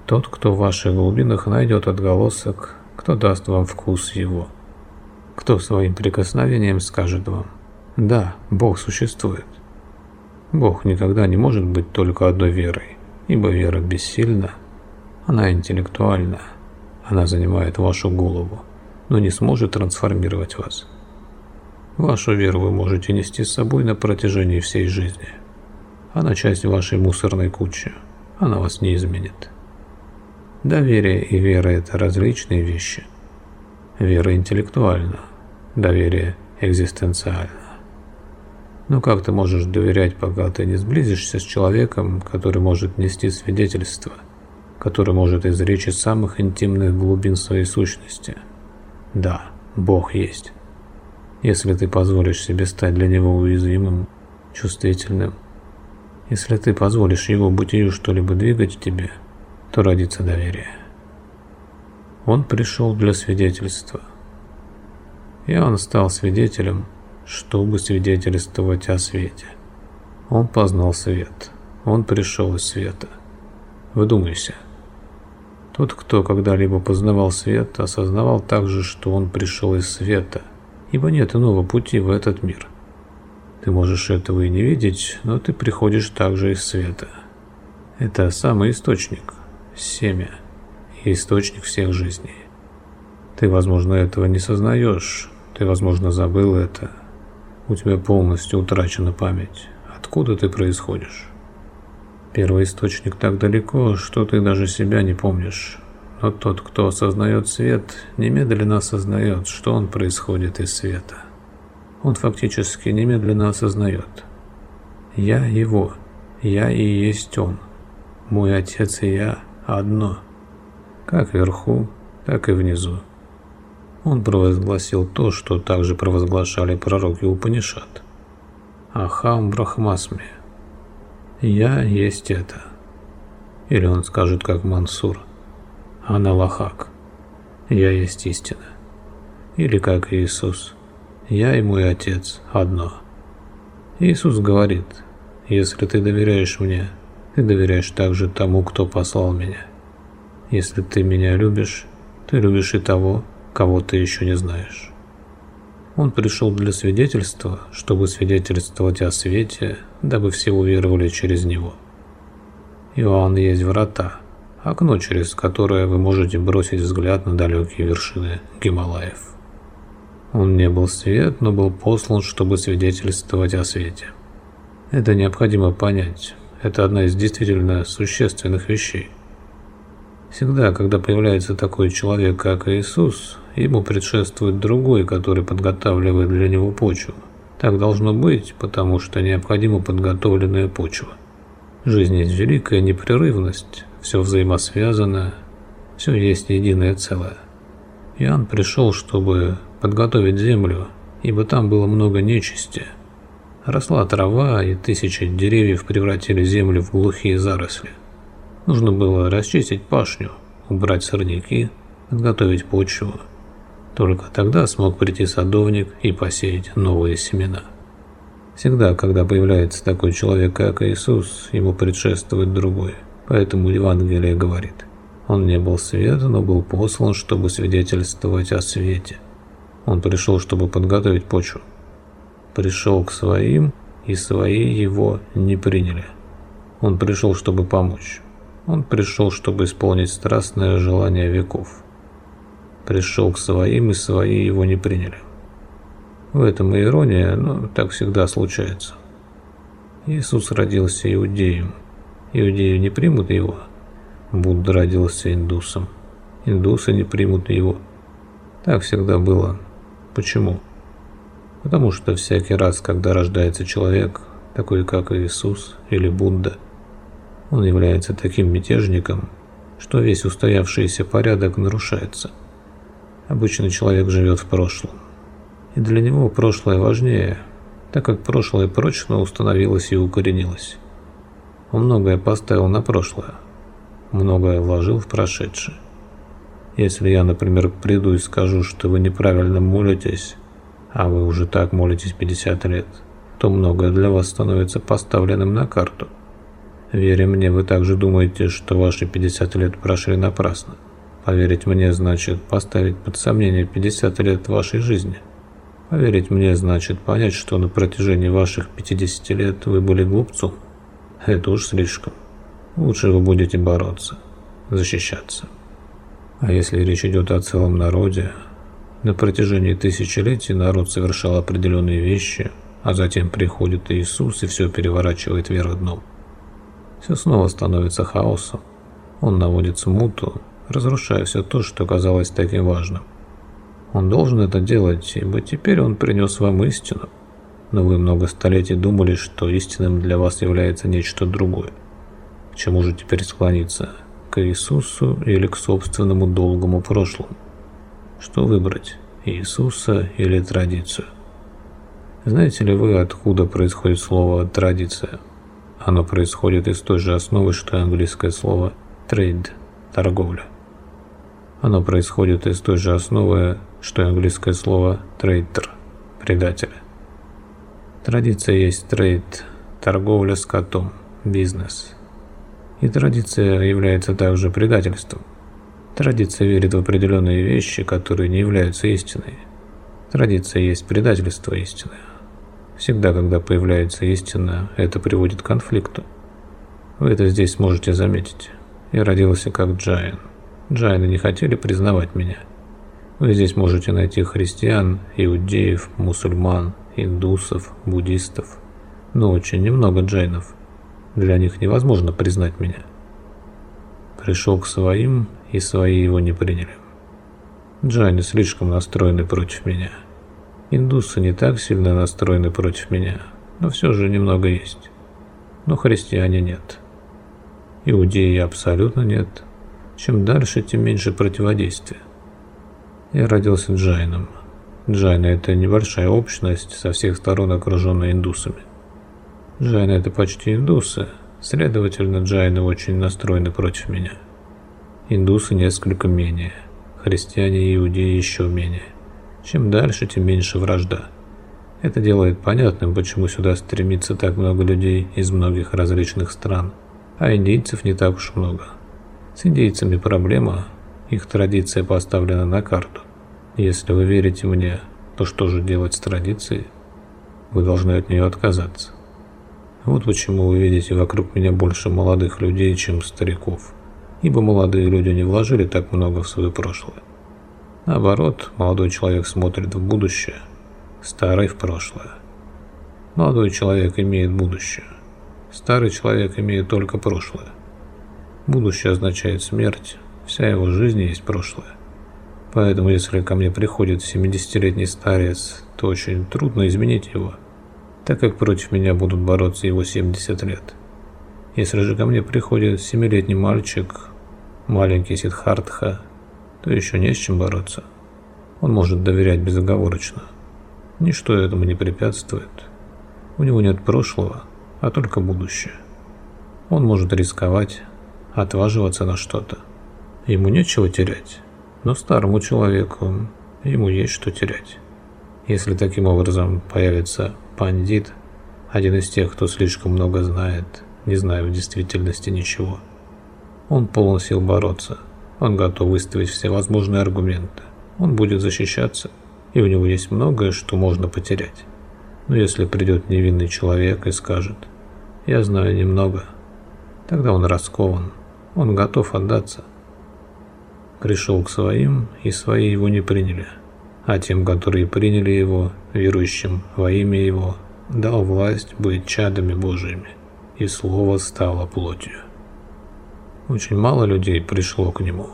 Тот, кто в ваших глубинах найдет отголосок, кто даст вам вкус его кто своим прикосновением скажет вам «Да, Бог существует». Бог никогда не может быть только одной верой, ибо вера бессильна, она интеллектуальна, она занимает вашу голову, но не сможет трансформировать вас. Вашу веру вы можете нести с собой на протяжении всей жизни. Она часть вашей мусорной кучи, она вас не изменит. Доверие и вера – это различные вещи. Вера интеллектуальна, доверие экзистенциально. Но как ты можешь доверять, пока ты не сблизишься с человеком, который может нести свидетельство, который может изречь из самых интимных глубин своей сущности? Да, Бог есть. Если ты позволишь себе стать для Него уязвимым, чувствительным, если ты позволишь Его бытию что-либо двигать в тебе, то родится доверие. Он пришел для свидетельства – и он стал свидетелем, чтобы свидетельствовать о свете. Он познал свет, он пришел из света. Вдумайся. Тот, кто когда-либо познавал свет, осознавал также, что он пришел из света, ибо нет иного пути в этот мир. Ты можешь этого и не видеть, но ты приходишь также из света. Это самый источник, семя и источник всех жизней. Ты, возможно, этого не сознаешь, ты, возможно, забыл это. У тебя полностью утрачена память. Откуда ты происходишь? Первый источник так далеко, что ты даже себя не помнишь. Но тот, кто осознает свет, немедленно осознает, что он происходит из света. Он фактически немедленно осознает. Я его, я и есть он. Мой отец и я одно. Как вверху, так и внизу. Он провозгласил то, что также провозглашали пророки Упанишат. Ахам Брахмасми. Я есть это. Или он скажет, как Мансур. Аналахак. Я есть истина. Или как Иисус. Я и мой Отец одно. Иисус говорит, если ты доверяешь мне, ты доверяешь также тому, кто послал меня. Если ты меня любишь, ты любишь и того, кого ты еще не знаешь. Он пришел для свидетельства, чтобы свидетельствовать о свете, дабы все уверовали через него. Иоанн есть врата, окно, через которое вы можете бросить взгляд на далекие вершины Гималаев. Он не был свет, но был послан, чтобы свидетельствовать о свете. Это необходимо понять. Это одна из действительно существенных вещей. Всегда, когда появляется такой человек, как Иисус, ему предшествует другой, который подготавливает для него почву. Так должно быть, потому что необходима подготовленная почва. Жизнь есть великая непрерывность, все взаимосвязано, все есть единое целое. Иоанн пришел, чтобы подготовить землю, ибо там было много нечисти. Росла трава, и тысячи деревьев превратили землю в глухие заросли. Нужно было расчистить пашню, убрать сорняки, подготовить почву. Только тогда смог прийти садовник и посеять новые семена. Всегда, когда появляется такой человек, как Иисус, ему предшествует другой. Поэтому Евангелие говорит, он не был свет, но был послан, чтобы свидетельствовать о свете. Он пришел, чтобы подготовить почву. Пришел к своим, и свои его не приняли. Он пришел, чтобы помочь. Он пришел, чтобы исполнить страстное желание веков. Пришел к своим, и свои его не приняли. В этом и ирония, но так всегда случается. Иисус родился иудеем. Иудеи не примут его. Будда родился индусом. Индусы не примут его. Так всегда было. Почему? Потому что всякий раз, когда рождается человек, такой как Иисус или Будда – он является таким мятежником, что весь устоявшийся порядок нарушается. Обычный человек живет в прошлом. И для него прошлое важнее, так как прошлое прочно установилось и укоренилось. Он многое поставил на прошлое, многое вложил в прошедшее. Если я, например, приду и скажу, что вы неправильно молитесь, а вы уже так молитесь 50 лет, то многое для вас становится поставленным на карту – Веря мне, вы также думаете, что ваши 50 лет прошли напрасно. Поверить мне значит поставить под сомнение 50 лет вашей жизни. Поверить мне значит понять, что на протяжении ваших 50 лет вы были глупцом. Это уж слишком. Лучше вы будете бороться, защищаться. А если речь идет о целом народе, на протяжении тысячелетий народ совершал определенные вещи, а затем приходит Иисус и все переворачивает вверх дном. Все снова становится хаосом. Он наводит смуту, разрушая все то, что казалось таким важным. Он должен это делать, ибо теперь он принес вам истину. Но вы много столетий думали, что истинным для вас является нечто другое. К чему же теперь склониться? К Иисусу или к собственному долгому прошлому? Что выбрать? Иисуса или традицию? Знаете ли вы, откуда происходит слово «традиция»? Оно происходит из той же основы, что и английское слово trade – торговля. Оно происходит из той же основы, что и английское слово trader – предатель. Традиция есть трейд – торговля с котом, бизнес. И традиция является также предательством. Традиция верит в определенные вещи, которые не являются истиной. Традиция есть предательство истины. Всегда, когда появляется истина, это приводит к конфликту. Вы это здесь сможете заметить. Я родился как джайн. Джайны не хотели признавать меня. Вы здесь можете найти христиан, иудеев, мусульман, индусов, буддистов. Но очень немного джайнов. Для них невозможно признать меня. Пришел к своим, и свои его не приняли. Джайны слишком настроены против меня. Индусы не так сильно настроены против меня, но все же немного есть. Но христиане нет. Иудеи абсолютно нет. Чем дальше, тем меньше противодействия. Я родился джайном. Джайны – это небольшая общность, со всех сторон окруженная индусами. Джайны – это почти индусы, следовательно, джайны очень настроены против меня. Индусы несколько менее, христиане и иудеи еще менее. Чем дальше, тем меньше вражда. Это делает понятным, почему сюда стремится так много людей из многих различных стран, а индейцев не так уж много. С индейцами проблема, их традиция поставлена на карту. Если вы верите мне, то что же делать с традицией? Вы должны от нее отказаться. Вот почему вы видите вокруг меня больше молодых людей, чем стариков. Ибо молодые люди не вложили так много в свое прошлое. Наоборот, молодой человек смотрит в будущее, старый в прошлое. Молодой человек имеет будущее, старый человек имеет только прошлое. Будущее означает смерть, вся его жизнь есть прошлое. Поэтому если ко мне приходит 70-летний старец, то очень трудно изменить его – так как против меня будут бороться его 70 лет. Если же ко мне приходит семилетний мальчик, маленький Сидхартха, то еще не с чем бороться. Он может доверять безоговорочно. Ничто этому не препятствует. У него нет прошлого, а только будущее. Он может рисковать, отваживаться на что-то. Ему нечего терять, но старому человеку ему есть что терять. Если таким образом появится Пандит – один из тех, кто слишком много знает, не зная в действительности ничего. Он полон сил бороться, он готов выставить все возможные аргументы, он будет защищаться, и у него есть многое, что можно потерять. Но если придет невинный человек и скажет «Я знаю немного», тогда он раскован, он готов отдаться. Пришел к своим, и свои его не приняли – а тем, которые приняли его, верующим во имя его, дал власть быть чадами Божьими, и Слово стало плотью. Очень мало людей пришло к нему.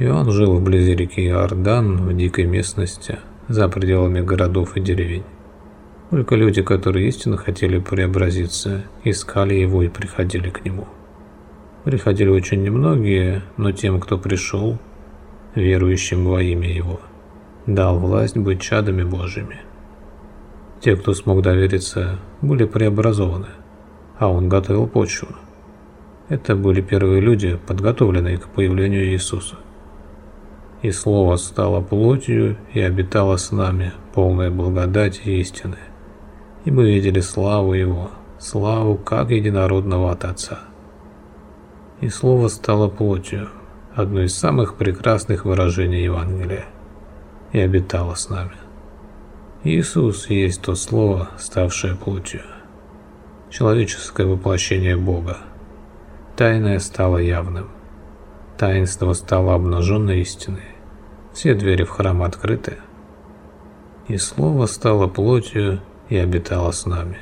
Иоанн жил вблизи реки Иордан, в дикой местности, за пределами городов и деревень. Только люди, которые истинно хотели преобразиться, искали его и приходили к нему. Приходили очень немногие, но тем, кто пришел, верующим во имя его – дал власть быть чадами Божьими. Те, кто смог довериться, были преобразованы, а он готовил почву. Это были первые люди, подготовленные к появлению Иисуса. И Слово стало плотью и обитало с нами, полное благодати и истины. И мы видели славу Его, славу как единородного от Отца. И Слово стало плотью, одно из самых прекрасных выражений Евангелия и обитала с нами. Иисус есть то Слово, ставшее плотью. Человеческое воплощение Бога. Тайное стало явным. Таинство стало обнаженной истиной. Все двери в храм открыты. И Слово стало плотью и обитало с нами.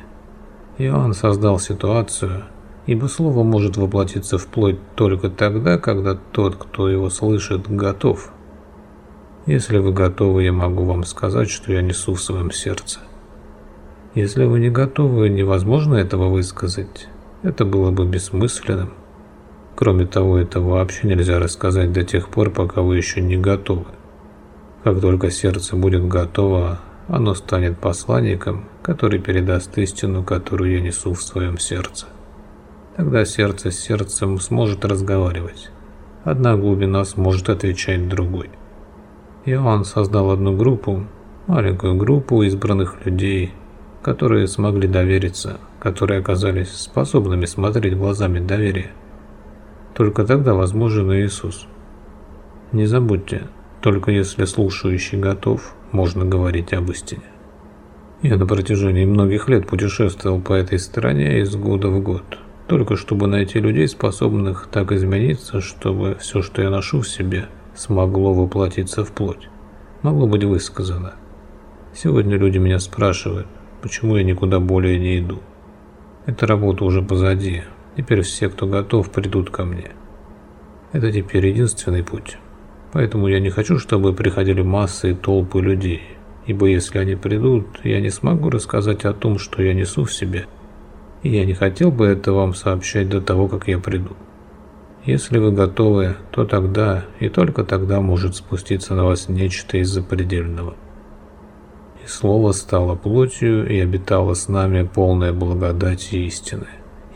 Иоанн создал ситуацию, ибо Слово может воплотиться в плоть только тогда, когда тот, кто его слышит, готов – если вы готовы, я могу вам сказать, что я несу в своем сердце. Если вы не готовы, невозможно этого высказать. Это было бы бессмысленным. Кроме того, это вообще нельзя рассказать до тех пор, пока вы еще не готовы. Как только сердце будет готово, оно станет посланником, который передаст истину, которую я несу в своем сердце. Тогда сердце с сердцем сможет разговаривать. Одна глубина сможет отвечать другой. Иоанн создал одну группу, маленькую группу избранных людей, которые смогли довериться, которые оказались способными смотреть глазами доверия. Только тогда возможен Иисус. Не забудьте, только если слушающий готов, можно говорить об истине. Я на протяжении многих лет путешествовал по этой стране из года в год, только чтобы найти людей, способных так измениться, чтобы все, что я ношу в себе – смогло воплотиться в плоть, могло быть высказано. Сегодня люди меня спрашивают, почему я никуда более не иду. Эта работа уже позади, теперь все, кто готов, придут ко мне. Это теперь единственный путь. Поэтому я не хочу, чтобы приходили массы и толпы людей, ибо если они придут, я не смогу рассказать о том, что я несу в себе, и я не хотел бы это вам сообщать до того, как я приду. Если вы готовы, то тогда и только тогда может спуститься на вас нечто из запредельного. И Слово стало плотью и обитало с нами полная благодать и истины.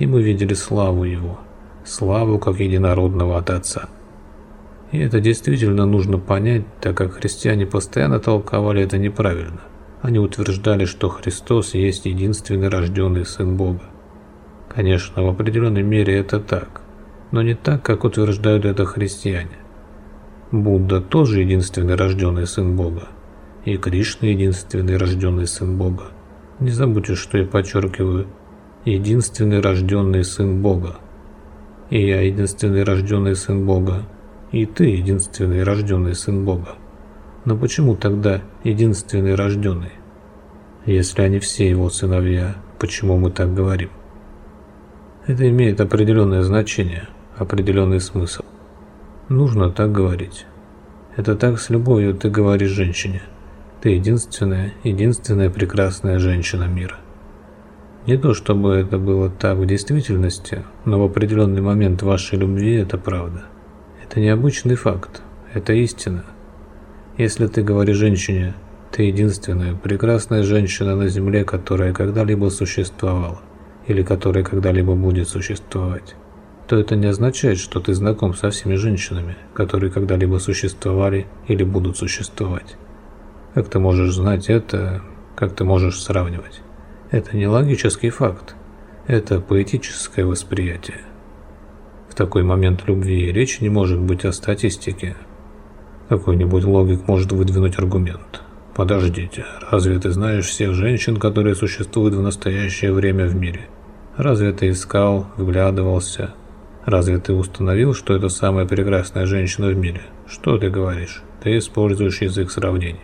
И мы видели славу Его, славу как единородного от Отца. И это действительно нужно понять, так как христиане постоянно толковали это неправильно. Они утверждали, что Христос есть единственный рожденный Сын Бога. Конечно, в определенной мере это так, но не так, как утверждают это христиане. Будда тоже единственный рожденный Сын Бога, и Кришна единственный рожденный Сын Бога. Не забудьте, что я подчеркиваю, единственный рожденный Сын Бога. И я единственный рожденный Сын Бога, и ты единственный рожденный Сын Бога. Но почему тогда единственный рожденный? Если они все его сыновья, почему мы так говорим? Это имеет определенное значение, определенный смысл. Нужно так говорить. Это так с любовью ты говоришь женщине. Ты единственная, единственная прекрасная женщина мира. Не то чтобы это было так в действительности, но в определенный момент вашей любви это правда. Это необычный факт, это истина. Если ты говоришь женщине, ты единственная прекрасная женщина на земле, которая когда-либо существовала, или которая когда-либо будет существовать, то это не означает, что ты знаком со всеми женщинами, которые когда-либо существовали или будут существовать. Как ты можешь знать это, как ты можешь сравнивать? Это не логический факт, это поэтическое восприятие. В такой момент любви речь не может быть о статистике, какой-нибудь логик может выдвинуть аргумент. Подождите, разве ты знаешь всех женщин, которые существуют в настоящее время в мире? Разве ты искал, вглядывался? Разве ты установил, что это самая прекрасная женщина в мире? Что ты говоришь? Ты используешь язык сравнений.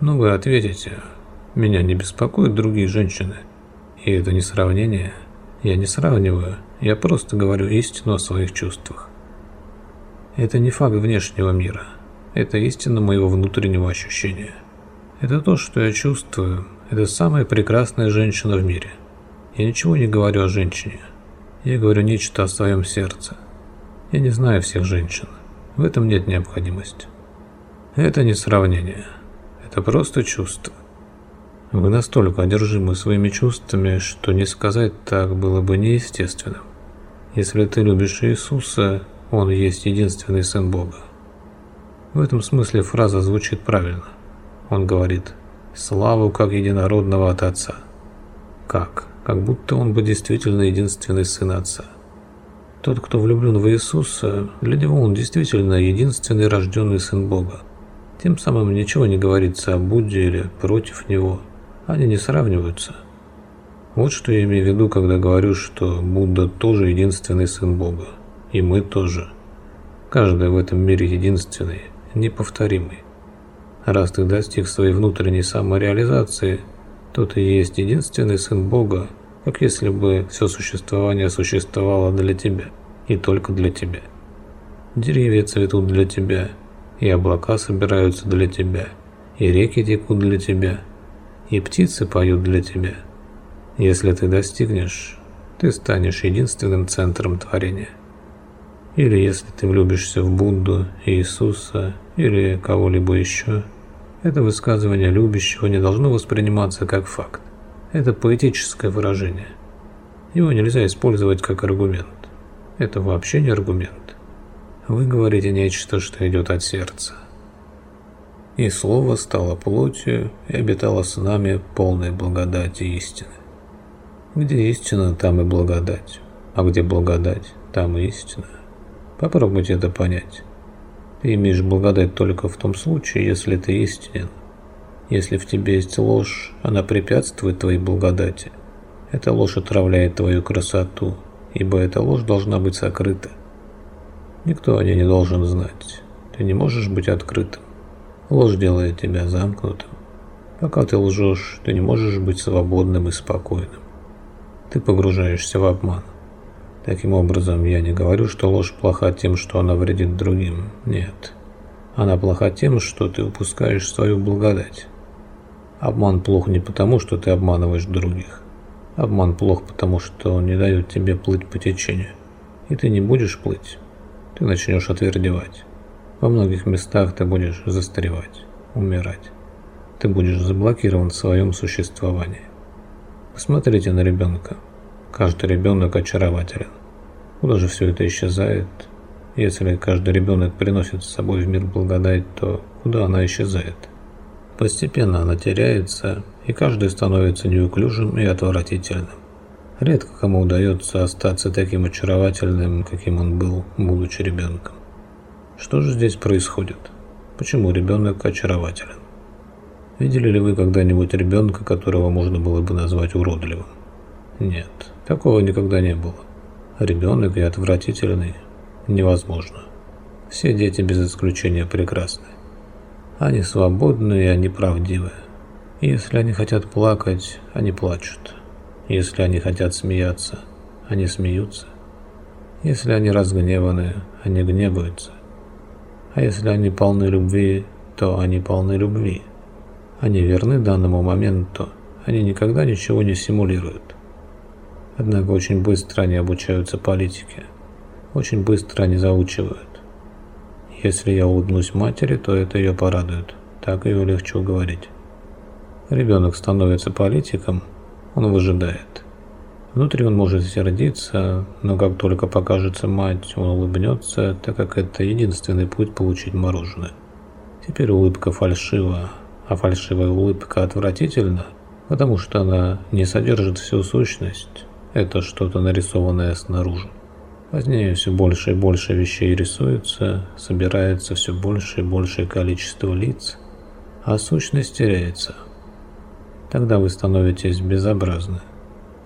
Ну вы ответите, меня не беспокоят другие женщины. И это не сравнение. Я не сравниваю, я просто говорю истину о своих чувствах. Это не факт внешнего мира. Это истина моего внутреннего ощущения. Это то, что я чувствую. Это самая прекрасная женщина в мире. Я ничего не говорю о женщине. Я говорю нечто о своем сердце. Я не знаю всех женщин. В этом нет необходимости. Это не сравнение. Это просто чувство. Вы настолько одержимы своими чувствами, что не сказать так было бы неестественным. Если ты любишь Иисуса, он есть единственный Сын Бога. В этом смысле фраза звучит правильно. Он говорит «славу как единородного от Отца». Как? Как будто он бы действительно единственный Сын Отца. Тот, кто влюблен в Иисуса, для него он действительно единственный рожденный Сын Бога. Тем самым ничего не говорится о Будде или против него. Они не сравниваются. Вот что я имею в виду, когда говорю, что Будда тоже единственный Сын Бога. И мы тоже. Каждый в этом мире единственный, неповторимый. Раз ты достиг своей внутренней самореализации, то ты есть единственный сын Бога, как если бы все существование существовало для тебя и только для тебя. Деревья цветут для тебя, и облака собираются для тебя, и реки текут для тебя, и птицы поют для тебя. Если ты достигнешь, ты станешь единственным центром творения. Или если ты влюбишься в Будду, Иисуса или кого-либо еще, это высказывание любящего не должно восприниматься как факт. Это поэтическое выражение. Его нельзя использовать как аргумент. Это вообще не аргумент. Вы говорите нечто, что идет от сердца. И слово стало плотью и обитало с нами полной благодати истины. Где истина, там и благодать. А где благодать, там и истина. Попробуйте это понять. Ты имеешь благодать только в том случае, если ты истинен. Если в тебе есть ложь, она препятствует твоей благодати. Эта ложь отравляет твою красоту, ибо эта ложь должна быть сокрыта. Никто о ней не должен знать. Ты не можешь быть открытым. Ложь делает тебя замкнутым. Пока ты лжешь, ты не можешь быть свободным и спокойным. Ты погружаешься в обман. Таким образом, я не говорю, что ложь плоха тем, что она вредит другим. Нет. Она плоха тем, что ты упускаешь свою благодать. Обман плох не потому, что ты обманываешь других. Обман плох потому, что он не дает тебе плыть по течению. И ты не будешь плыть. Ты начнешь отвердевать. Во многих местах ты будешь застаревать, умирать. Ты будешь заблокирован в своем существовании. Посмотрите на ребенка. Каждый ребенок очарователен. Куда же все это исчезает? Если каждый ребенок приносит с собой в мир благодать, то куда она исчезает? Постепенно она теряется, и каждый становится неуклюжим и отвратительным. Редко кому удается остаться таким очаровательным, каким он был, будучи ребенком. Что же здесь происходит? Почему ребенок очарователен? Видели ли вы когда-нибудь ребенка, которого можно было бы назвать уродливым? Нет, такого никогда не было. Ребенок и отвратительный невозможно. Все дети без исключения прекрасны. Они свободны и они правдивы. Если они хотят плакать, они плачут. Если они хотят смеяться, они смеются. Если они разгневаны, они гневаются. А если они полны любви, то они полны любви. Они верны данному моменту, они никогда ничего не симулируют. Однако очень быстро они обучаются политике, очень быстро они заучивают. Если я улыбнусь матери, то это ее порадует. Так ее легче уговорить. Ребенок становится политиком, он выжидает. Внутри он может сердиться, но как только покажется мать, он улыбнется, так как это единственный путь получить мороженое. Теперь улыбка фальшива, а фальшивая улыбка отвратительна, потому что она не содержит всю сущность, это что-то нарисованное снаружи. Позднее все больше и больше вещей рисуется, собирается все больше и большее количество лиц, а сущность теряется. Тогда вы становитесь безобразны.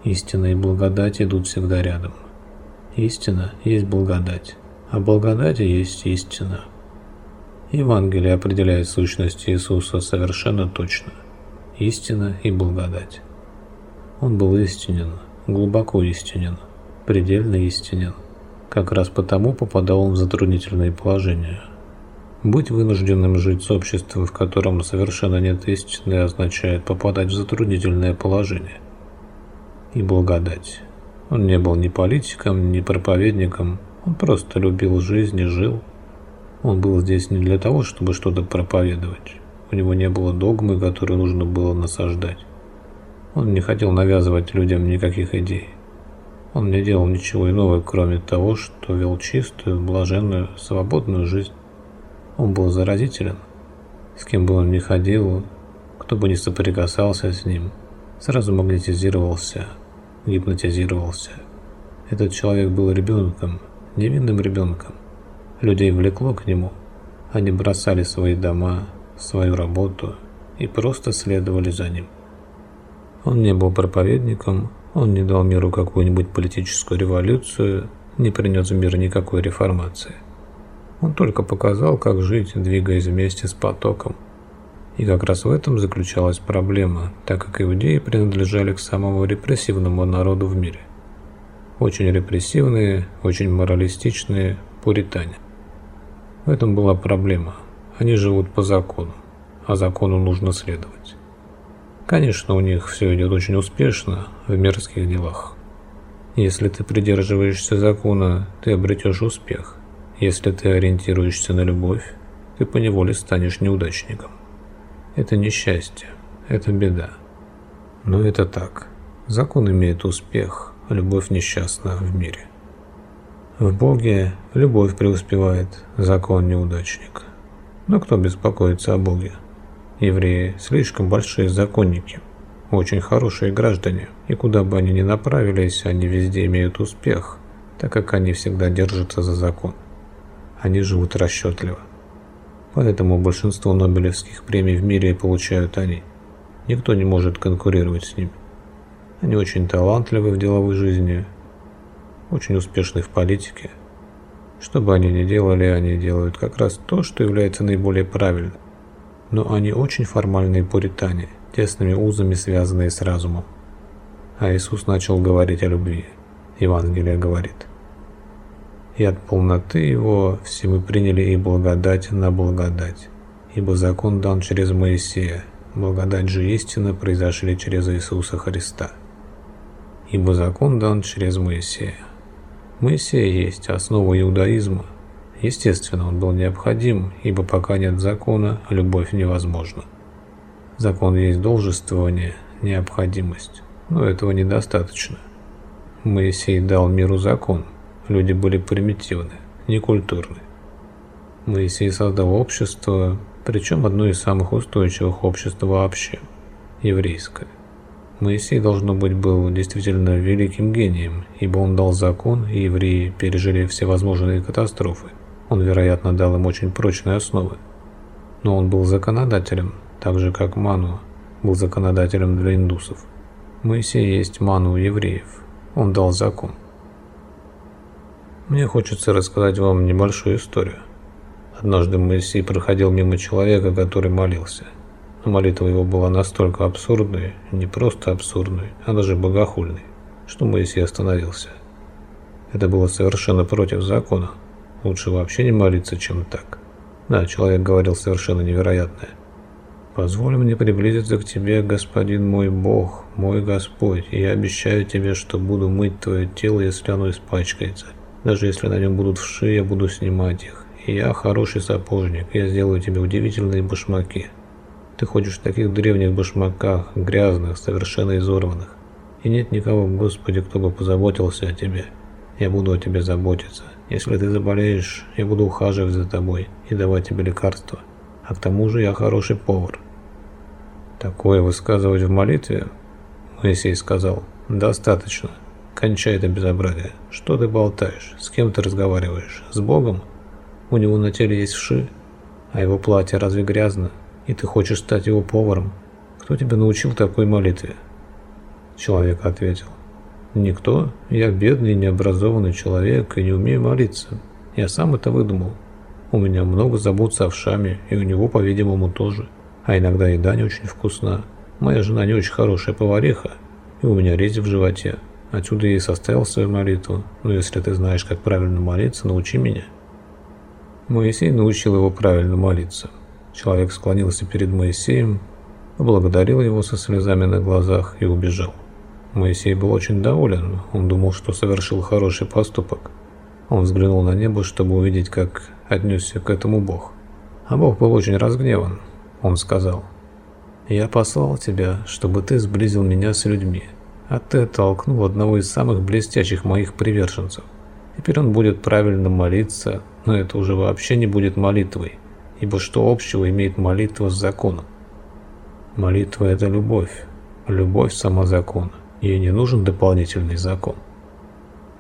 Истина и благодать идут всегда рядом. Истина есть благодать, а благодать есть истина. Евангелие определяет сущность Иисуса совершенно точно. Истина и благодать. Он был истинен, глубоко истинен, предельно истинен. Как раз потому попадал он в затруднительные положения. Быть вынужденным жить с обществом, в котором совершенно нет истины, означает попадать в затруднительное положение. И благодать. Он не был ни политиком, ни проповедником, он просто любил жизнь и жил. Он был здесь не для того, чтобы что-то проповедовать. У него не было догмы, которую нужно было насаждать. Он не хотел навязывать людям никаких идей. Он не делал ничего иного, кроме того, что вел чистую, блаженную, свободную жизнь. Он был заразителен. С кем бы он ни ходил, кто бы ни соприкасался с ним, сразу магнетизировался, гипнотизировался. Этот человек был ребенком, невинным ребенком. Людей влекло к нему. Они бросали свои дома, свою работу и просто следовали за ним. Он не был проповедником, он не дал миру какую-нибудь политическую революцию, не принес в мир никакой реформации. Он только показал, как жить, двигаясь вместе с потоком. И как раз в этом заключалась проблема, так как иудеи принадлежали к самому репрессивному народу в мире. Очень репрессивные, очень моралистичные пуритане. В этом была проблема. Они живут по закону, а закону нужно следовать. Конечно, у них все идет очень успешно в мирских делах. Если ты придерживаешься закона, ты обретешь успех. Если ты ориентируешься на любовь, ты поневоле станешь неудачником. Это несчастье, это беда. Но это так. Закон имеет успех, а любовь несчастна в мире. В Боге любовь преуспевает, закон неудачник. Но кто беспокоится о Боге? Евреи слишком большие законники, очень хорошие граждане, и куда бы они ни направились, они везде имеют успех, так как они всегда держатся за закон. Они живут расчетливо. Поэтому большинство нобелевских премий в мире получают они. Никто не может конкурировать с ними. Они очень талантливы в деловой жизни, очень успешны в политике. Что бы они ни делали, они делают как раз то, что является наиболее правильным но они очень формальные пуритане, тесными узами связанные с разумом. А Иисус начал говорить о любви. Евангелие говорит. И от полноты Его все мы приняли и благодать на благодать, ибо закон дан через Моисея, благодать же истина произошли через Иисуса Христа. Ибо закон дан через Моисея. Моисей есть основа иудаизма, Естественно, он был необходим, ибо пока нет закона, любовь невозможна. Закон есть должествование, необходимость, но этого недостаточно. Моисей дал миру закон, люди были примитивны, некультурны. Моисей создал общество, причем одно из самых устойчивых обществ вообще – еврейское. Моисей, должно быть, был действительно великим гением, ибо он дал закон, и евреи пережили всевозможные катастрофы. Он, вероятно, дал им очень прочные основы. Но он был законодателем, так же как Ману был законодателем для индусов. Моисей есть Ману евреев. Он дал закон. Мне хочется рассказать вам небольшую историю. Однажды Моисей проходил мимо человека, который молился. Но молитва его была настолько абсурдной, не просто абсурдной, а даже богохульной, что Моисей остановился. Это было совершенно против закона. Лучше вообще не молиться, чем так. Да, человек говорил совершенно невероятное. «Позволь мне приблизиться к тебе, господин мой Бог, мой Господь, и я обещаю тебе, что буду мыть твое тело, если оно испачкается. Даже если на нем будут вши, я буду снимать их. Я хороший сапожник, я сделаю тебе удивительные башмаки. Ты ходишь в таких древних башмаках, грязных, совершенно изорванных. И нет никого, Господи, кто бы позаботился о тебе. Я буду о тебе заботиться. Если ты заболеешь, я буду ухаживать за тобой и давать тебе лекарства. А к тому же я хороший повар. Такое высказывать в молитве, Моисей сказал, достаточно. Кончай это безобразие. Что ты болтаешь? С кем ты разговариваешь? С Богом? У него на теле есть вши, а его платье разве грязно, и ты хочешь стать его поваром? Кто тебя научил такой молитве?» Человек ответил. «Никто. Я бедный, необразованный человек и не умею молиться. Я сам это выдумал. У меня много забот с овшами, и у него, по-видимому, тоже. А иногда еда не очень вкусна. Моя жена не очень хорошая повариха, и у меня резь в животе. Отсюда и составил свою молитву. Но если ты знаешь, как правильно молиться, научи меня». Моисей научил его правильно молиться. Человек склонился перед Моисеем, поблагодарил его со слезами на глазах и убежал. Моисей был очень доволен, он думал, что совершил хороший поступок. Он взглянул на небо, чтобы увидеть, как отнесся к этому Бог. А Бог был очень разгневан. Он сказал, «Я послал тебя, чтобы ты сблизил меня с людьми, а ты оттолкнул одного из самых блестящих моих приверженцев. Теперь он будет правильно молиться, но это уже вообще не будет молитвой, ибо что общего имеет молитва с законом? Молитва – это любовь, любовь – сама закона, ей не нужен дополнительный закон.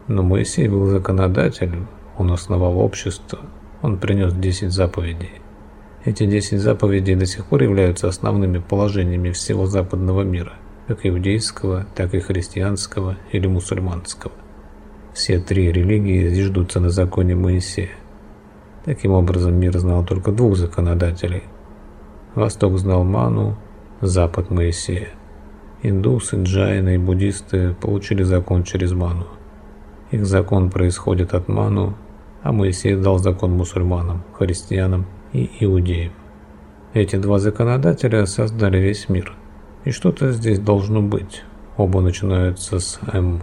Но Моисей был законодателем, он основал общество, он принес 10 заповедей. Эти 10 заповедей до сих пор являются основными положениями всего западного мира, как иудейского, так и христианского или мусульманского. Все три религии зиждутся на законе Моисея. Таким образом, мир знал только двух законодателей. Восток знал Ману, Запад Моисея. Индусы, джайны и буддисты получили закон через Ману. Их закон происходит от Ману, а Моисей дал закон мусульманам, христианам и иудеям. Эти два законодателя создали весь мир. И что-то здесь должно быть. Оба начинаются с М.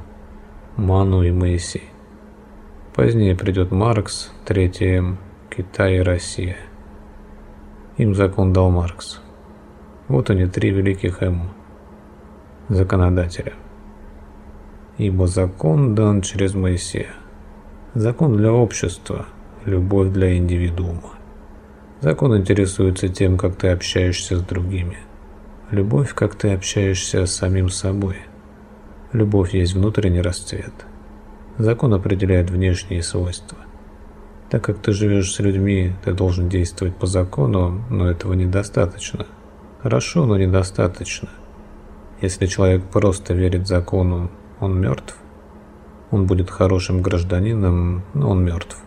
Ману и Моисей. Позднее придет Маркс, третий М. Китай и Россия. Им закон дал Маркс. Вот они, три великих М. Законодателя. Ибо закон дан через Моисея. Закон для общества, любовь для индивидуума. Закон интересуется тем, как ты общаешься с другими. Любовь, как ты общаешься с самим собой. Любовь есть внутренний расцвет. Закон определяет внешние свойства. Так как ты живешь с людьми, ты должен действовать по закону, но этого недостаточно. Хорошо, но недостаточно. Если человек просто верит закону, он мертв. Он будет хорошим гражданином, но он мертв.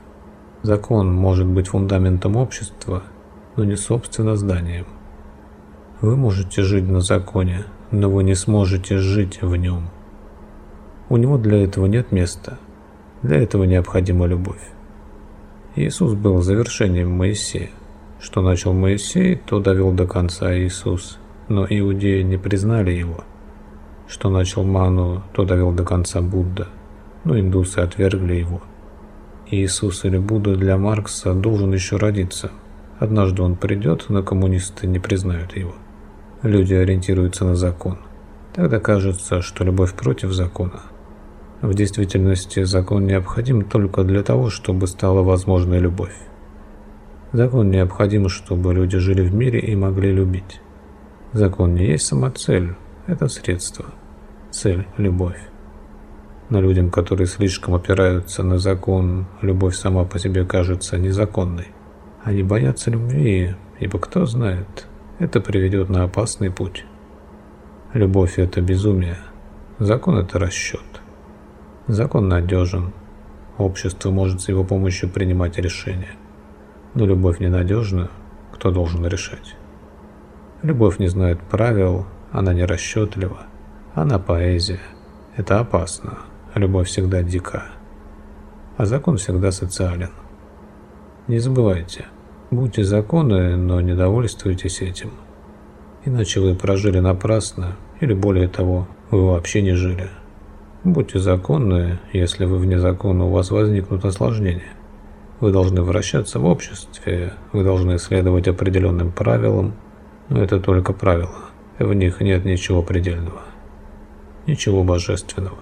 Закон может быть фундаментом общества, но не собственно зданием. Вы можете жить на законе, но вы не сможете жить в нем. У него для этого нет места. Для этого необходима любовь. Иисус был завершением Моисея. Что начал Моисей, то довел до конца Иисус, но иудеи не признали его. Что начал Ману, то довел до конца Будда, но индусы отвергли его. Иисус или Будда для Маркса должен еще родиться. Однажды он придет, но коммунисты не признают его. Люди ориентируются на закон. Тогда кажется, что любовь против закона в действительности закон необходим только для того, чтобы стала возможной любовь. Закон необходим, чтобы люди жили в мире и могли любить. Закон не есть сама цель, это средство. Цель – любовь. Но людям, которые слишком опираются на закон, любовь сама по себе кажется незаконной. Они боятся любви, ибо кто знает, это приведет на опасный путь. Любовь – это безумие, закон – это расчет. Закон надежен, общество может с его помощью принимать решения. Но любовь ненадежна, кто должен решать? Любовь не знает правил, она не расчетлива, она поэзия. Это опасно. Любовь всегда дика. А закон всегда социален. Не забывайте, будьте законы, но не довольствуйтесь этим. Иначе вы прожили напрасно, или более того, вы вообще не жили. Будьте законны, если вы вне закона, у вас возникнут осложнения. Вы должны вращаться в обществе, вы должны следовать определенным правилам, но это только правила. В них нет ничего предельного, ничего божественного.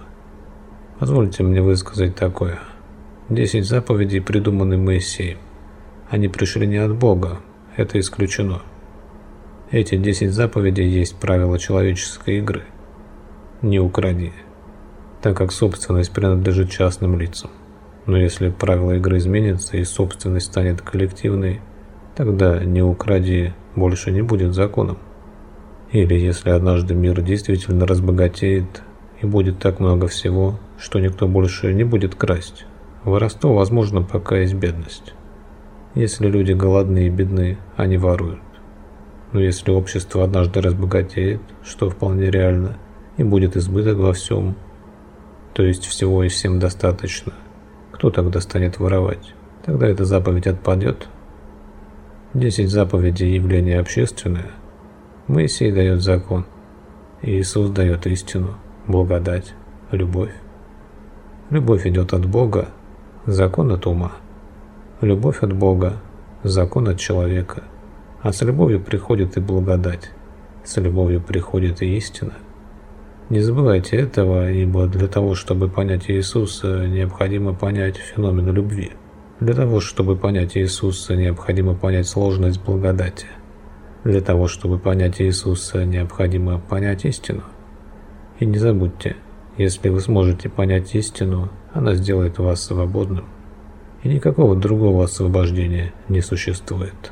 Позвольте мне высказать такое. Десять заповедей придуманы Моисеем. Они пришли не от Бога, это исключено. Эти десять заповедей есть правила человеческой игры. Не укради, так как собственность принадлежит частным лицам. Но если правила игры изменятся и собственность станет коллективной, тогда «не укради» больше не будет законом. Или если однажды мир действительно разбогатеет и будет так много всего, что никто больше не будет красть, воровство возможно, пока есть бедность. Если люди голодны и бедны, они воруют. Но если общество однажды разбогатеет, что вполне реально, и будет избыток во всем, то есть всего и всем достаточно – кто тогда станет воровать? Тогда эта заповедь отпадет. Десять заповедей – явление общественное. Моисей дает закон. Иисус дает истину, благодать, любовь. Любовь идет от Бога, закон от ума. Любовь от Бога, закон от человека. А с любовью приходит и благодать. С любовью приходит и истина. Не забывайте этого, ибо для того, чтобы понять Иисуса, необходимо понять феномен любви. Для того, чтобы понять Иисуса, необходимо понять сложность благодати. Для того, чтобы понять Иисуса, необходимо понять истину. И не забудьте, если вы сможете понять истину, она сделает вас свободным. И никакого другого освобождения не существует.